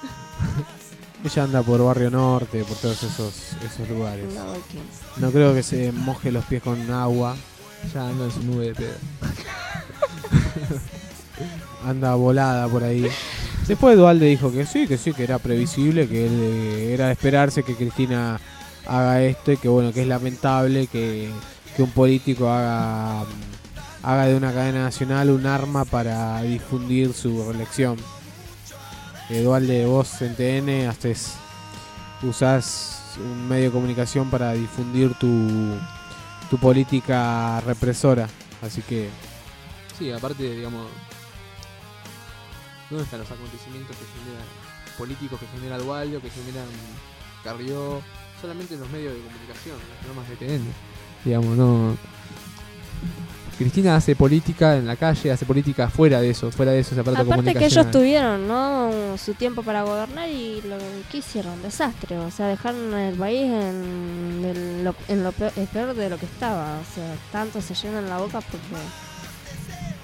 Ella anda por Barrio Norte, por todos esos, esos lugares.
Un adoquín.
No creo que se moje los pies con agua.
Ya anda en su nube de pedo.
Anda volada por ahí. Después Dualde dijo que sí, que sí, que era previsible, que eh, era de esperarse que Cristina haga esto y que bueno, que es lamentable que, un político haga, mm, haga de una cadena nacional un arma para difundir su reelección. Eh, Dualde, vos en TN haces, usás un medio de comunicación para difundir tu política represora. Así que
Sí, aparte, digamos. ¿Dónde están los acontecimientos que generan políticos que generan Albalio, que generan Carrió? Solamente en los medios de comunicación, en los programas de TN. Digamos, no. Cristina hace política en la calle, hace política fuera de eso, fuera de eso, ese aparato
Aparte que ellos tuvieron, ¿no? Su tiempo para gobernar y lo que hicieron, desastre. O sea, dejaron el país en, lo, en lo peor, el peor de lo que estaba. O sea, tanto se llenan la boca porque...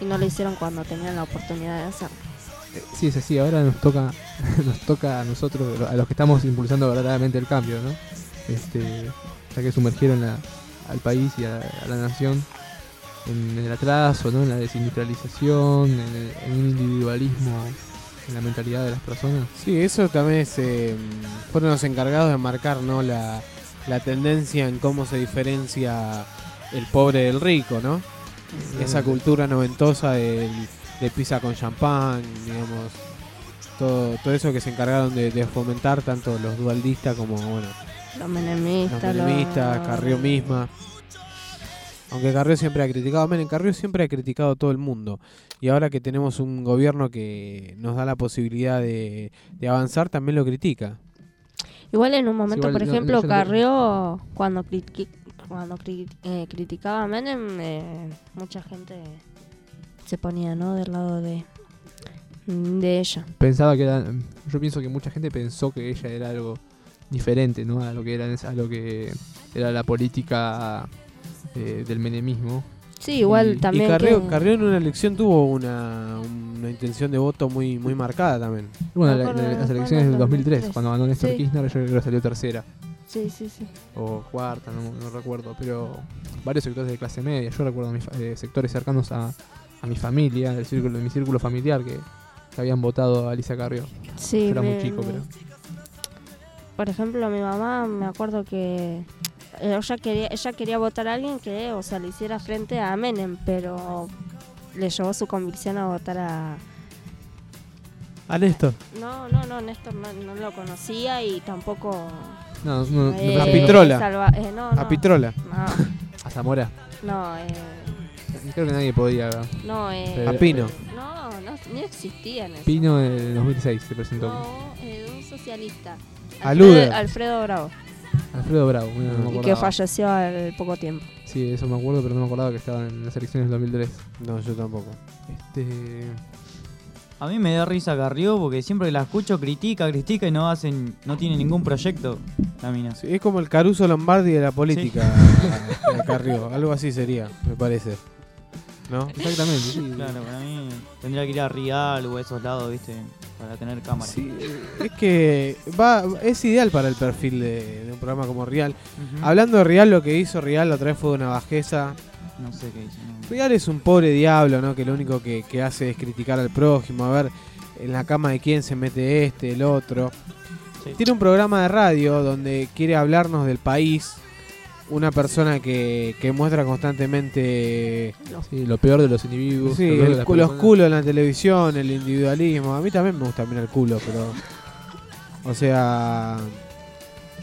Y no lo hicieron cuando tenían la oportunidad de hacerlo.
Sí, es así, ahora nos toca, nos toca a nosotros, a los que estamos impulsando verdaderamente el cambio, ¿no? Este, ya que sumergieron la- al país y a, a la nación en el atraso, ¿no? En la desindustrialización, en, el, en un individualismo, en la mentalidad de las personas.
Sí, eso también es, eh, fueron los encargados de marcar ¿no? la, la tendencia en cómo se diferencia el pobre del rico, ¿no? Esa cultura noventosa del, de pizza con champán, digamos, todo, todo eso que se encargaron de, de fomentar tanto los dualdistas como bueno
Los menemistas,
los
los-
menemistas, Carrió misma. Aunque Carrió siempre ha criticado a Menem, Carrió siempre ha criticado a todo el mundo. Y ahora que tenemos un gobierno que nos da la posibilidad de, de avanzar, también lo critica.
Igual en un momento,
igual
por
no-
ejemplo,
no-
Carrió, cuando, criti- cuando cri- eh, criticaba a Menem, eh, mucha gente se ponía ¿no? del lado de, de ella.
Pensaba que era. Yo pienso que mucha gente pensó que ella era algo diferente, ¿no? A lo que era, a lo que era la política eh, del menemismo.
Sí, igual
Y-
también
Y Carrió,
que-
Carrió en una elección tuvo una, una intención de voto muy, muy marcada también.
Bueno, la- la- las elecciones del 2003,
2003.
cuando ganó Néstor
Sí.
Kirchner, yo creo que salió tercera.
Sí, sí, sí.
O cuarta, no, no recuerdo. Pero varios sectores de clase media. Yo recuerdo mis fa- eh, sectores cercanos a, a mi familia, del círculo, de mi círculo familiar, que, que habían votado a Alicia Carrió.
Sí,
yo era muy chico, pero.
Por ejemplo, mi mamá, me acuerdo que eh, ella quería, ella quería votar a alguien que, o sea, le hiciera frente a Menem, pero le llevó su convicción a votar a...
A Néstor.
No, no, no, Néstor no, no lo conocía y tampoco...
No, no, no
eh,
A Pitrola.
Salva- eh, no,
A. Pitrola.
No,
A Zamora.
no, eh,
Creo que nadie podía.
no, eh,
Pero-
A Pino.
No, no, ni existían eso.
Pino en el 2006 se presentó.
No, eh, un socialista.
Alude.
Alfredo, Alfredo Bravo.
Alfredo Bravo, mira, no me
y que falleció al poco tiempo.
Sí, eso me acuerdo, pero no me acordaba que estaba en las elecciones del 2003.
No, yo tampoco.
Este.
A mí me da risa Carrió porque siempre que la escucho critica, critica y no hacen, no tiene ningún proyecto la mina.
Sí, es como el Caruso Lombardi de la política, de Carrió. Algo así sería, me parece. ¿No?
Exactamente, sí.
Claro, para mí tendría que ir a Rial o a esos lados, viste, para tener cámara.
Sí, Es que va, es ideal para el perfil de, de un programa como Real. Hablando de Real, lo que hizo Real la otra vez fue una bajeza.
No sé qué dice. no.
Real es un pobre diablo, ¿no? Que lo único que, que hace es criticar al prójimo, a ver en la cama de quién se mete este, el otro.
Sí.
Tiene un programa de radio donde quiere hablarnos del país. Una persona que, que muestra constantemente
Sí, lo peor de los individuos.
Sí,
lo peor de
el los
personas.
culos en la televisión, el individualismo. A mí también me gusta mirar el culo, pero. O sea.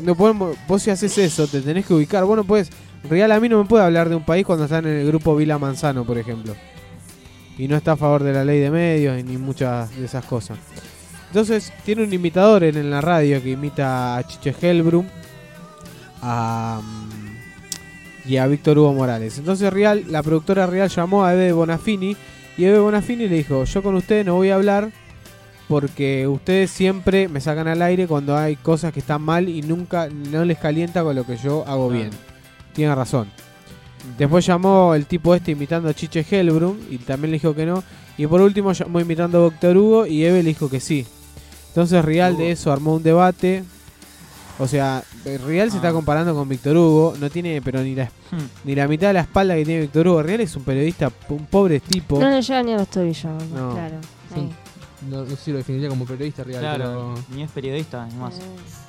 No podemos, vos si haces eso, te tenés que ubicar. Bueno, pues. Real a mí no me puede hablar de un país cuando está en el grupo Vila Manzano, por ejemplo. Y no está a favor de la ley de medios ni muchas de esas cosas. Entonces, tiene un imitador en, en la radio que imita a Chiche Helbrum. A. y a Víctor Hugo Morales. Entonces Real, la productora Real llamó a Eve Bonafini y Eve Bonafini le dijo, yo con ustedes no voy a hablar porque ustedes siempre me sacan al aire cuando hay cosas que están mal y nunca no les calienta con lo que yo hago bien. Tiene razón. Después llamó el tipo este imitando a Chiche Helbrum y también le dijo que no. Y por último llamó imitando a Víctor Hugo y Eve le dijo que sí. Entonces Real de eso armó un debate. O sea, Real se está comparando con Víctor Hugo, no tiene pero ni la, ni la mitad de la espalda que tiene Víctor Hugo. Real es un periodista, un pobre tipo.
No le llega ni a los tobillos,
No.
claro.
Sí. No, no sé si lo definiría como periodista real,
Claro, ni es periodista, es más.
pero.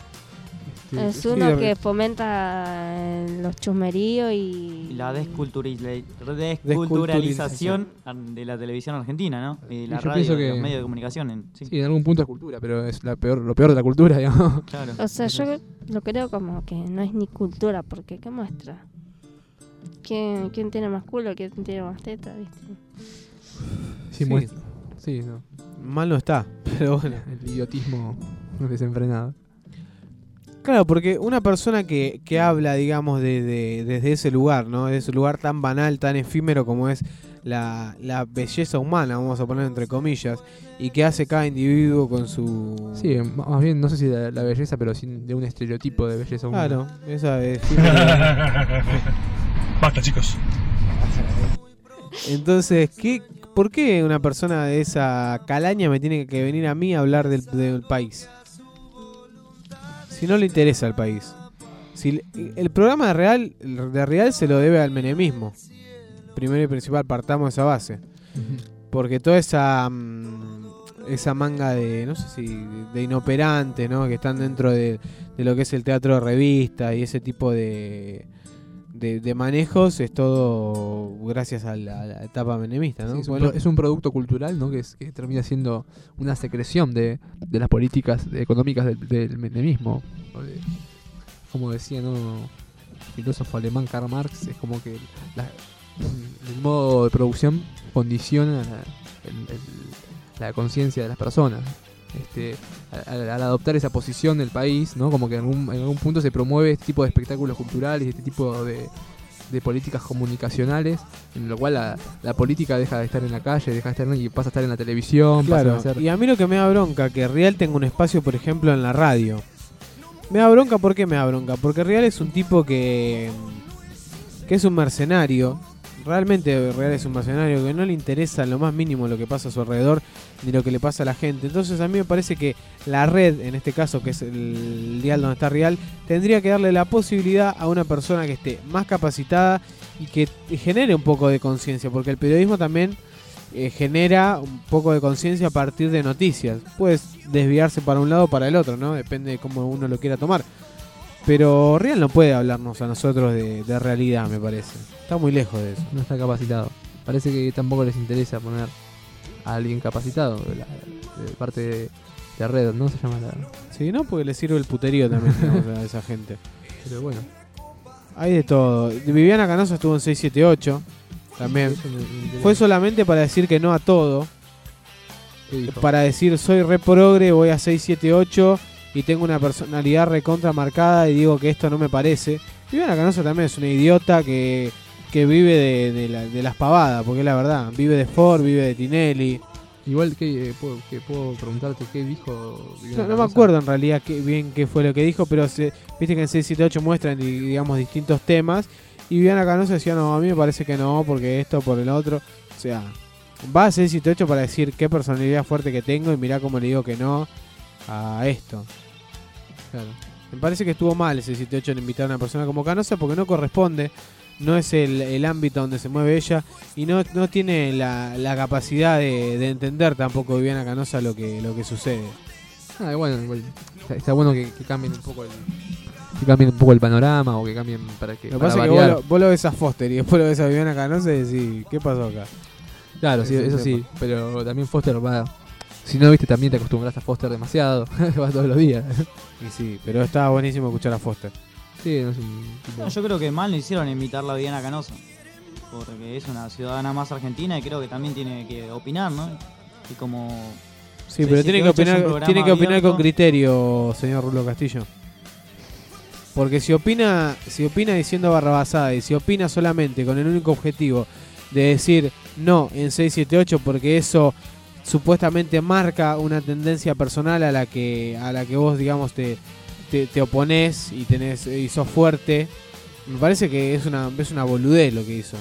Es uno
sí,
que fomenta eh, los chusmeríos y...
Y la desculturalización de la televisión argentina, ¿no? Y la
yo
radio,
que-
los medios de comunicación. en- sí.
Sí, en algún punto es cultura, pero es la peor, lo peor de la cultura, digamos.
Claro.
O sea, yo lo creo como que no es ni cultura, porque ¿qué muestra? ¿Quién, quién tiene más culo? ¿Quién tiene más teta? ¿viste?
Sí, muestra. Sí, no.
Mal no está, pero bueno.
El idiotismo desenfrenado.
Claro, porque una persona que, que habla, digamos, de, de- desde ese lugar, ¿no? De ese lugar tan banal, tan efímero como es la, la belleza humana, vamos a poner entre comillas, y que hace cada individuo con su...
Sí, más bien, no sé si de la belleza, pero sin de un estereotipo de belleza humana.
Claro, esa es...
Basta, chicos.
Entonces, ¿qué, ¿por qué una persona de esa calaña me tiene que venir a mí a hablar del, del país? Si no le interesa al país. Si el programa de Real, de Real se lo debe al menemismo. Primero y principal, partamos de esa base. Porque toda esa mm, esa manga de, no sé si, de inoperantes, ¿no? Que están dentro de, de lo que es el teatro de revista y ese tipo de, de, de manejos es todo gracias a la, a la etapa menemista, ¿no?
Sí, es, un
Bueno,
pro- es un producto cultural ¿no? que, es- que termina siendo una secreción de, de las políticas económicas del, del menemismo. como decía, ¿no? El filósofo alemán Karl Marx, es como que la- el modo de producción condiciona la, la conciencia de las personas. Este, al, al adoptar esa posición del país, ¿no? Como que en algún, en algún punto se promueve este tipo de espectáculos culturales, este tipo de, de políticas comunicacionales, en lo cual la, la política deja de estar en la calle, deja de estar en- y pasa a estar en la televisión, pasa a
y a mí lo que me da bronca, que Real tenga un espacio, por ejemplo, en la radio. Me da bronca, ¿por qué me da bronca? Porque Real es un tipo que, que es un mercenario. Realmente Real es un mercenario que no le interesa lo más mínimo lo que pasa a su alrededor ni lo que le pasa a la gente. Entonces a mí me parece que la red, en este caso que es el dial donde está Real, tendría que darle la posibilidad a una persona que esté más capacitada y que genere un poco de conciencia, porque el periodismo también eh, genera un poco de conciencia a partir de noticias. Puedes desviarse para un lado o para el otro, ¿no? Depende de cómo uno lo quiera tomar. Pero Real no puede hablarnos a nosotros de, de realidad, me parece. Está muy lejos de eso.
no está capacitado. Parece que tampoco les interesa poner a alguien capacitado de, la- de parte de, de red, ¿no? Se llama la...
Sí, ¿no? Porque le sirve el puterío también digamos, a esa gente.
Pero bueno.
Hay de todo. Viviana Canosa estuvo en 678. También.
Me- me.
Fue solamente para decir que no a todo. Para decir soy re progre, voy a 678 y tengo una personalidad recontra marcada y digo que esto no me parece. Viviana Canosa también es una idiota que, que vive de, de la- de las pavadas, porque es la verdad. Vive de Ford, vive de Tinelli.
Igual que, eh, puedo, que puedo preguntarte qué dijo.
No, no me acuerdo en realidad qué, bien qué fue lo que dijo, pero se- viste que en 678 muestran di- digamos distintos temas y Viviana Canosa decía, no, a mí me parece que no, porque esto, por el otro. O sea, va a 678 para decir qué personalidad fuerte que tengo y mirá cómo le digo que no a esto.
Claro.
Me parece que estuvo mal ese 78 en invitar a una persona como Canosa porque no corresponde, no es el, el ámbito donde se mueve ella y no, no tiene la, la capacidad de, de entender tampoco Viviana Canosa lo que, lo que sucede.
Ah, bueno, igual, está, está bueno que, que cambien un poco el que cambien un poco el panorama o que cambien para que
Lo que
para
pasa es que vos
variar.
lo, vos lo ves a Foster y después lo ves a Viviana Canosa y decís, ¿qué pasó acá?
Claro, sí, eso sí, pero también Foster va si no viste también te acostumbras a Foster demasiado, va todos los días.
Y sí, pero estaba buenísimo escuchar a Foster.
Sí, no es un tipo-
No, yo creo que mal no hicieron invitarla a Viviana Canosa. Porque es una ciudadana más argentina y creo que también tiene que opinar, ¿no? Y como.
Sí, pero tiene que
678 es un
opinar, tiene que opinar
abierto.
con criterio, señor Rulo Castillo. Porque si opina, si opina diciendo barrabasada y si opina solamente con el único objetivo de decir no en 678 porque eso supuestamente marca una tendencia personal a la que a la que vos digamos te, te, te oponés y tenés y sos fuerte, me parece que es una es una boludez lo que hizo.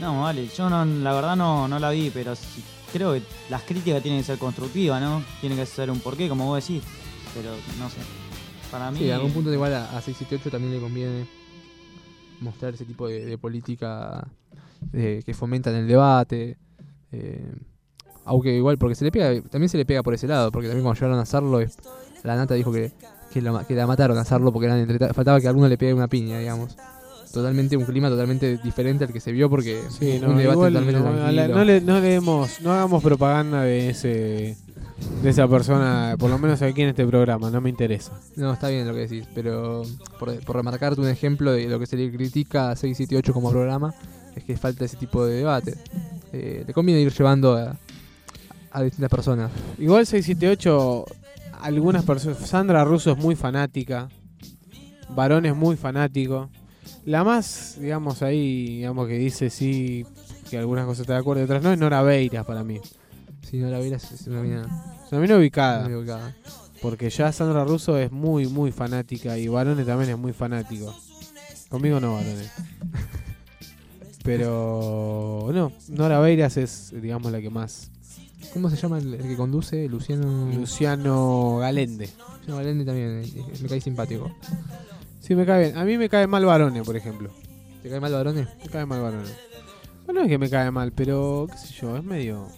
No, vale, yo no, la verdad no, no la vi, pero sí- creo que las críticas tienen que ser constructivas, ¿no? Tiene que ser un porqué, como vos decís. Pero no sé. Para mí.
Sí, a algún punto igual a, a 678 también le conviene mostrar ese tipo de, de política eh, que fomentan el debate. eh, aunque igual, porque se le pega, también se le pega por ese lado, porque también cuando llegaron a hacerlo, la nata dijo que, que, la, que la mataron a hacerlo porque eran entre- faltaba que alguno le pegue una piña, digamos. Totalmente, un clima totalmente diferente al que se vio porque
Sí, no,
un debate
igual
totalmente
no, la- le, no le demos, no hagamos propaganda de ese de esa persona, por lo menos aquí en este programa, no me interesa.
No, está bien lo que decís, pero por, por remarcarte un ejemplo de lo que se le critica a 678 como programa, es que falta ese tipo de debate. Eh, le conviene ir llevando a, a distintas personas.
Igual 678, algunas personas, Sandra Russo es muy fanática, Varón es muy fanático. La más, digamos, ahí, digamos que dice sí, que algunas cosas está de acuerdo y otras no, es Nora Beiras para mí.
Si no la vieras, es una mina.
Es una mina ubicada. Porque ya Sandra Russo es muy, muy fanática y Barone también es muy fanático. Conmigo no, Barone. Pero no, Nora Beiras es, digamos, la que más.
¿Cómo se llama el, el que conduce? Luciano.
Luciano Galende.
Luciano Valente también, eh, me cae simpático.
Sí, me cae bien. A mí me cae mal Barone, por ejemplo.
¿Te cae mal Barone?
Me cae mal Barone. No, no es que me cae mal, pero qué sé yo, es medio.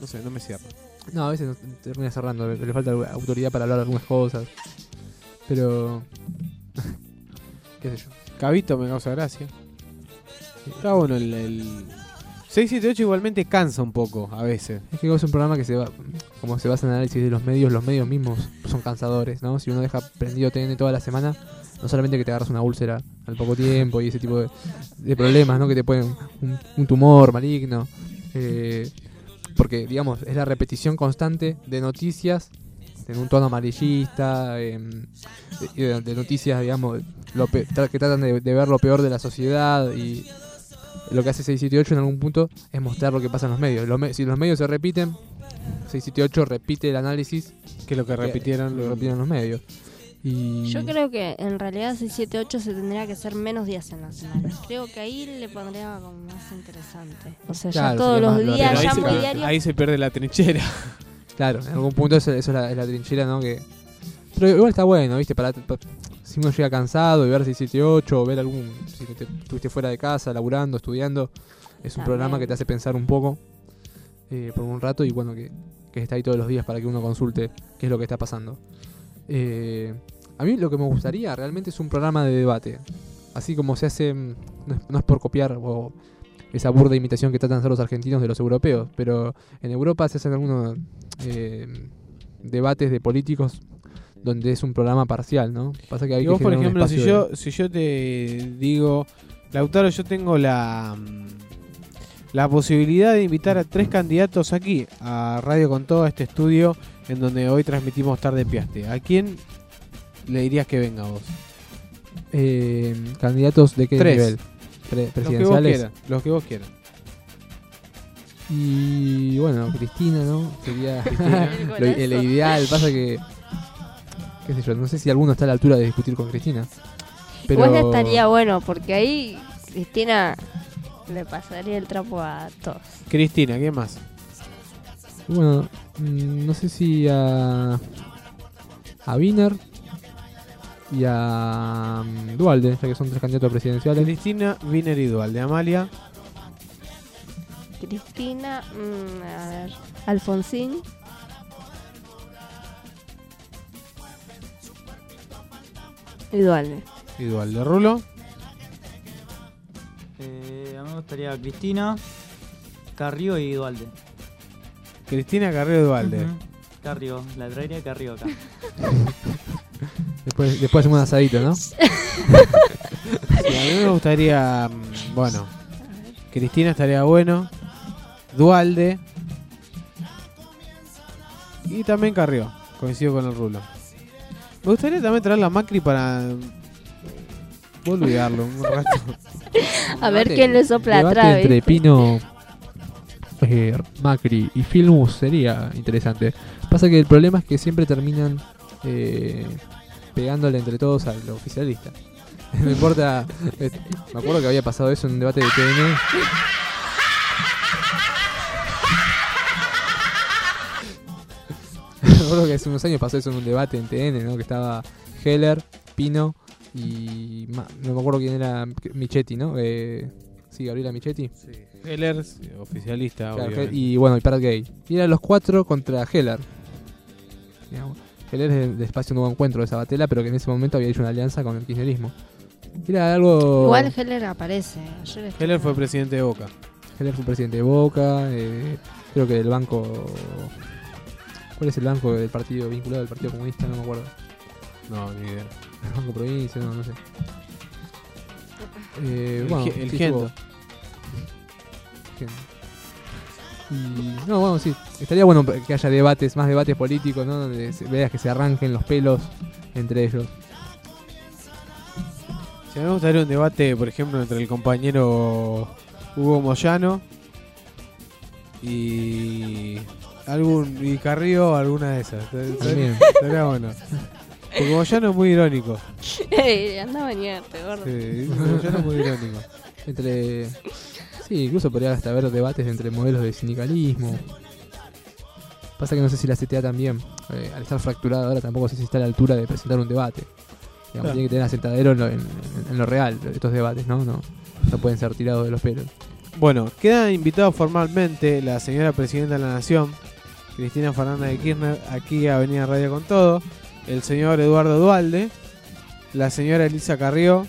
No sé, no me cierra.
No, a veces no- termina cerrando, le, le falta autoridad para hablar de algunas cosas. Pero. qué sé yo.
Cabito me causa gracia. Está bueno el, el 678 igualmente cansa un poco a veces.
Es que es un programa que se va, como se basa en análisis de los medios, los medios mismos son cansadores, ¿no? Si uno deja prendido TN toda la semana, no solamente que te agarras una úlcera al poco tiempo y ese tipo de, problemas, ¿no? Que te pueden un, un tumor maligno, eh, porque digamos es la repetición constante de noticias en un tono amarillista, em, de, noticias, digamos, lo que tratan de, de ver lo peor de la sociedad y lo que hace 678 en algún punto es mostrar lo que pasa en los medios. Los me- si los medios se repiten, 678 repite el análisis
que lo que repitieron
lo repitieron los medios. Y
Yo creo que en realidad 678 se tendría que hacer menos días en la semana. Creo que ahí le pondría como más interesante. O sea, ya todos los
lo
días, ya
se,
muy
pierde-
diario.
ahí se pierde la trinchera.
Claro, en algún punto eso, eso es, la, es la trinchera, ¿no? Que, pero igual está bueno, ¿viste? Para, pa- si uno llega cansado y ver 678 o ver algún. Si te, estuviste fuera de casa, laburando, estudiando, es un
También.
programa que te hace pensar un poco eh, por un rato y bueno, que, que está ahí todos los días para que uno consulte qué es lo que está pasando. Eh, a mí lo que me gustaría realmente es un programa de debate. Así como se hace, mm, no es, no es por copiar o esa burda imitación que tratan de hacer los argentinos de los europeos, pero en Europa se hacen algunos eh, debates de políticos donde es un programa parcial, ¿no? Pasa que hay
Y
que
vos, por ejemplo, si yo, si yo te digo, Lautaro, yo tengo la, mm, la posibilidad de invitar a tres candidatos aquí, a Radio con Todo, a este estudio en donde hoy transmitimos Tarde Piaste. ¿A quién le dirías que venga vos?
eh, candidatos de qué
Tres.
nivel Pre-
Los que vos
presidenciales.
quieras. Los que vos quieras.
Y bueno, Cristina, ¿no? Sería lo- el ideal. Pasa que, qué sé yo, no sé si alguno está a la altura de discutir con Cristina. Pero
Igual estaría bueno, porque ahí Cristina le pasaría el trapo a todos.
Cristina, ¿quién más?
Bueno, mm, no sé si a. a Wiener y a mm, Dualde, ya que son tres candidatos presidenciales.
Cristina, Viner y Dual. De Amalia,
Cristina, mm, a ver, Alfonsín, y Dualde.
y Dual. De Rulo,
Eh, a mí me gustaría Cristina, Carrió y Dualde.
Cristina Carrero Dualde.
Ujú. Carrió, la traería Carrió acá.
Después, después hacemos un asadito, ¿no?
Sí, a mí me gustaría, mm, bueno, Cristina estaría bueno, Dualde y también Carrió, coincido con el rulo. Me gustaría también traer la Macri para mm, olvidarlo un rato.
A ver quién le sopla
debate
atrás.
entre. Pino, eh, Macri y Filmus sería interesante. Pasa que el problema es que siempre terminan eh, pegándole entre todos al oficialista. no importa. eh, me acuerdo que había pasado eso en un debate de TN. Acuerdo que hace unos años pasó eso en un debate en TN, ¿no? Que estaba Heller, Pino y ma- no me acuerdo quién era Michetti, ¿no? Eh, sí, Gabriela Michetti.
Heller, sí, oficialista,
Claro,
obviamente.
y bueno, y Parad Gay. Y eran los cuatro contra Heller. Digamos. Heller es el de Espacio Nuevo Encuentro de Sabatella, pero que en ese momento había hecho una alianza con el kirchnerismo. Era algo.
Igual Heller aparece. Ayer estuvo-
Heller fue presidente de Boca.
Heller fue presidente de Boca, eh, creo que del banco. ¿Cuál es el banco del partido vinculado al Partido Comunista? No me acuerdo.
No, ni idea.
El Banco Provincia, no, no sé. Eh,
El
bueno,
el
sí,
Gendo.
estuvo- Gendo. Y, no, bueno, sí, estaría bueno que haya debates, más debates políticos, ¿no? Donde veas que se arranquen los pelos entre ellos.
Si me gustaría un debate, por ejemplo, entre el compañero Hugo Moyano y algún y Carrillo, alguna de esas.
También.
Estaría bueno. Porque Moyano es muy irónico.
Ey, anda a bañarte, gordo.
Sí, Moyano es muy irónico.
Entre. Sí, incluso podría hasta haber debates entre modelos de sindicalismo. Pasa que no sé si la CTA también, eh, al estar fracturada ahora, tampoco sé si está a la altura de presentar un debate. Digamos,
Claro.
Tiene que tener asentadero en lo, en- en- en lo real, estos debates, ¿no? ¿no? No pueden ser tirados de los pelos.
Bueno, queda invitado formalmente la señora presidenta de la Nación, Cristina Fernández de Kirchner, aquí a Avenida Radio con Todo, el señor Eduardo Dualde, la señora Elisa Carrió,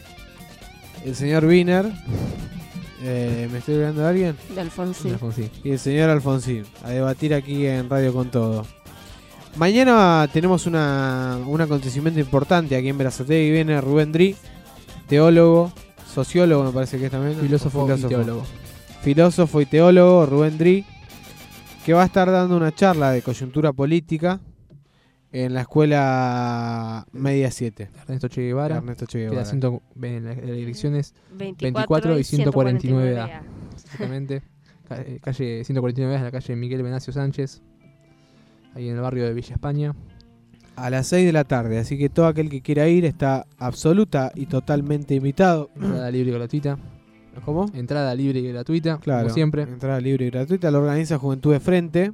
el señor Wiener Eh, ¿Me estoy olvidando de alguien?
De Alfonsín.
Alfonsín.
Y el señor Alfonsín, a debatir aquí en Radio con Todo. Mañana tenemos una, un acontecimiento importante aquí en Berazategui. Viene Rubén Dri, teólogo, sociólogo me parece que es también.
Filósofo y teólogo.
Filósofo y teólogo, Rubén Dri, que va a estar dando una charla de coyuntura política en la escuela Media 7.
Ernesto Che Guevara.
Ernesto Che Guevara.
ciento- en las elecciones
24
y 149
149
A. Exactamente. Eh, calle 149 A es la calle Miguel Venancio Sánchez. Ahí en el barrio de Villa España.
A las 6 de la tarde, así que todo aquel que quiera ir está absoluta y totalmente invitado.
Entrada libre y gratuita.
¿Cómo?
Entrada libre y gratuita.
Claro,
Como siempre.
Entrada libre y gratuita. Lo organiza Juventud de Frente.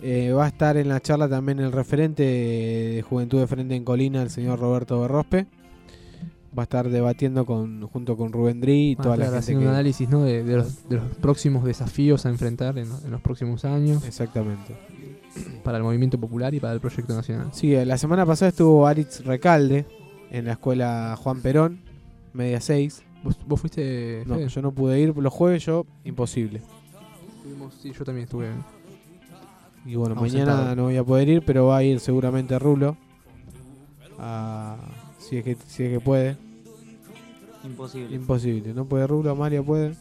Eh, va a estar en la charla también el referente de Juventud de Frente en Colina, el señor Roberto Berrospe. Va a estar debatiendo con, junto con Rubén Dri y toda la gente
haciendo
que...
un análisis ¿no? de, de los, de los próximos desafíos a enfrentar en, en los próximos años.
Exactamente.
Para el movimiento popular y para el proyecto nacional.
Sí, la semana pasada estuvo Aritz Recalde en la escuela Juan Perón, media 6.
¿Vos, vos fuiste?
No,
Fede?
yo no pude ir los jueves, yo imposible.
Estuvimos- sí, yo también estuve.
Y bueno,
Ausentado.
mañana no voy a poder ir, pero va a ir seguramente Rulo. a- si, es que, si es que puede.
Imposible.
Imposible. No puede Rulo, María puede.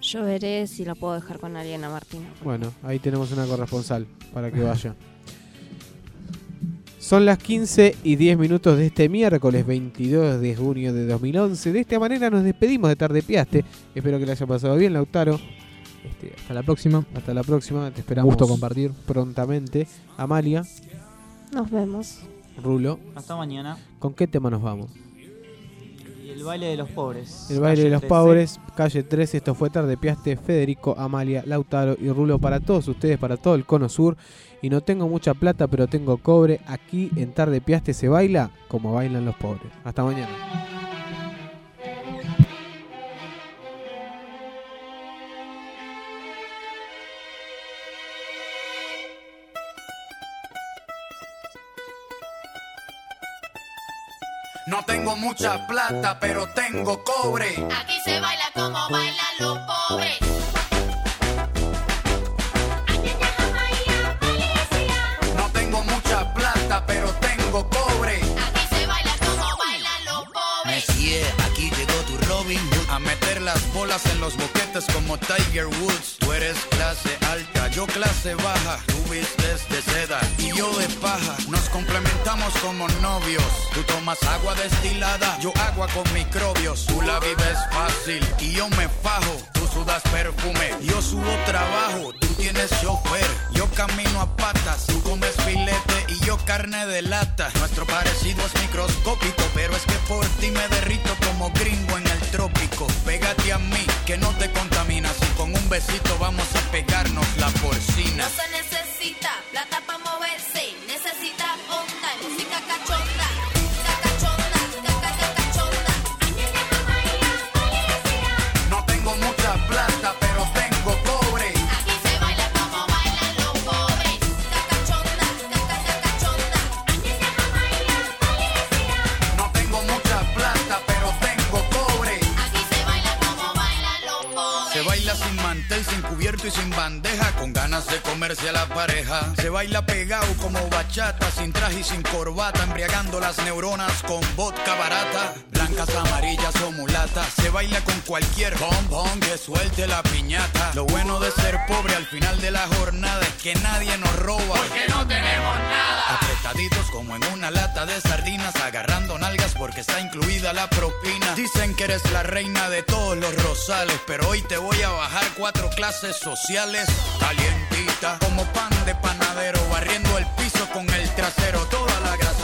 Yo veré si lo puedo dejar con alguien a Martina.
Bueno, ahí tenemos una corresponsal para que vaya. Son las 15 y 10 minutos de este miércoles 22 de junio de 2011. De esta manera nos despedimos de Tarde Piaste. Espero que le haya pasado bien, Lautaro.
Este, hasta la próxima.
Hasta la próxima. Te esperamos
Gusto compartir.
prontamente. Amalia,
Nos vemos.
Rulo,
Hasta mañana.
¿con qué tema nos vamos?
Y el baile de los pobres.
El baile de los
13.
pobres, calle 13. Esto fue Tarde Piaste, Federico, Amalia, Lautaro y Rulo para todos ustedes, para todo el cono sur. Y no tengo mucha plata, pero tengo cobre. Aquí en Tarde Piaste se baila como bailan los pobres. Hasta mañana.
No tengo mucha plata, pero tengo cobre.
Aquí se baila como bailan los pobres.
No tengo mucha plata, pero tengo cobre. A meter las bolas en los boquetes como Tiger Woods. Tú eres clase alta, yo clase baja. Tú vistes de seda y yo de paja. Nos complementamos como novios. Tú tomas agua destilada, yo agua con microbios. Tú la vives fácil y yo me fajo. Sudas perfume, yo subo trabajo. Tú tienes chofer, yo camino a patas. Tú comes filete y yo carne de lata. Nuestro parecido es microscópico, pero es que por ti me derrito como gringo en el trópico. Pégate a mí, que no te contaminas. Y con un besito vamos a pegarnos la porcina.
No se necesita Se baila
pegado como bachata, sin traje y sin corbata, embriagando las neuronas con vodka barata. Blancas, amarillas o mulatas. Se baila con cualquier bombón que suelte la piñata. Lo bueno de ser pobre al final de la jornada es que nadie nos roba. Porque no tenemos nada. Apretaditos como en una lata de sardinas, agarrando nalgas porque está incluida la propina. Dicen que eres la reina de todos los rosales, pero hoy te voy a bajar cuatro clases sociales. Calientita, como pan de panadero, barriendo el piso con el trasero. Toda la grasa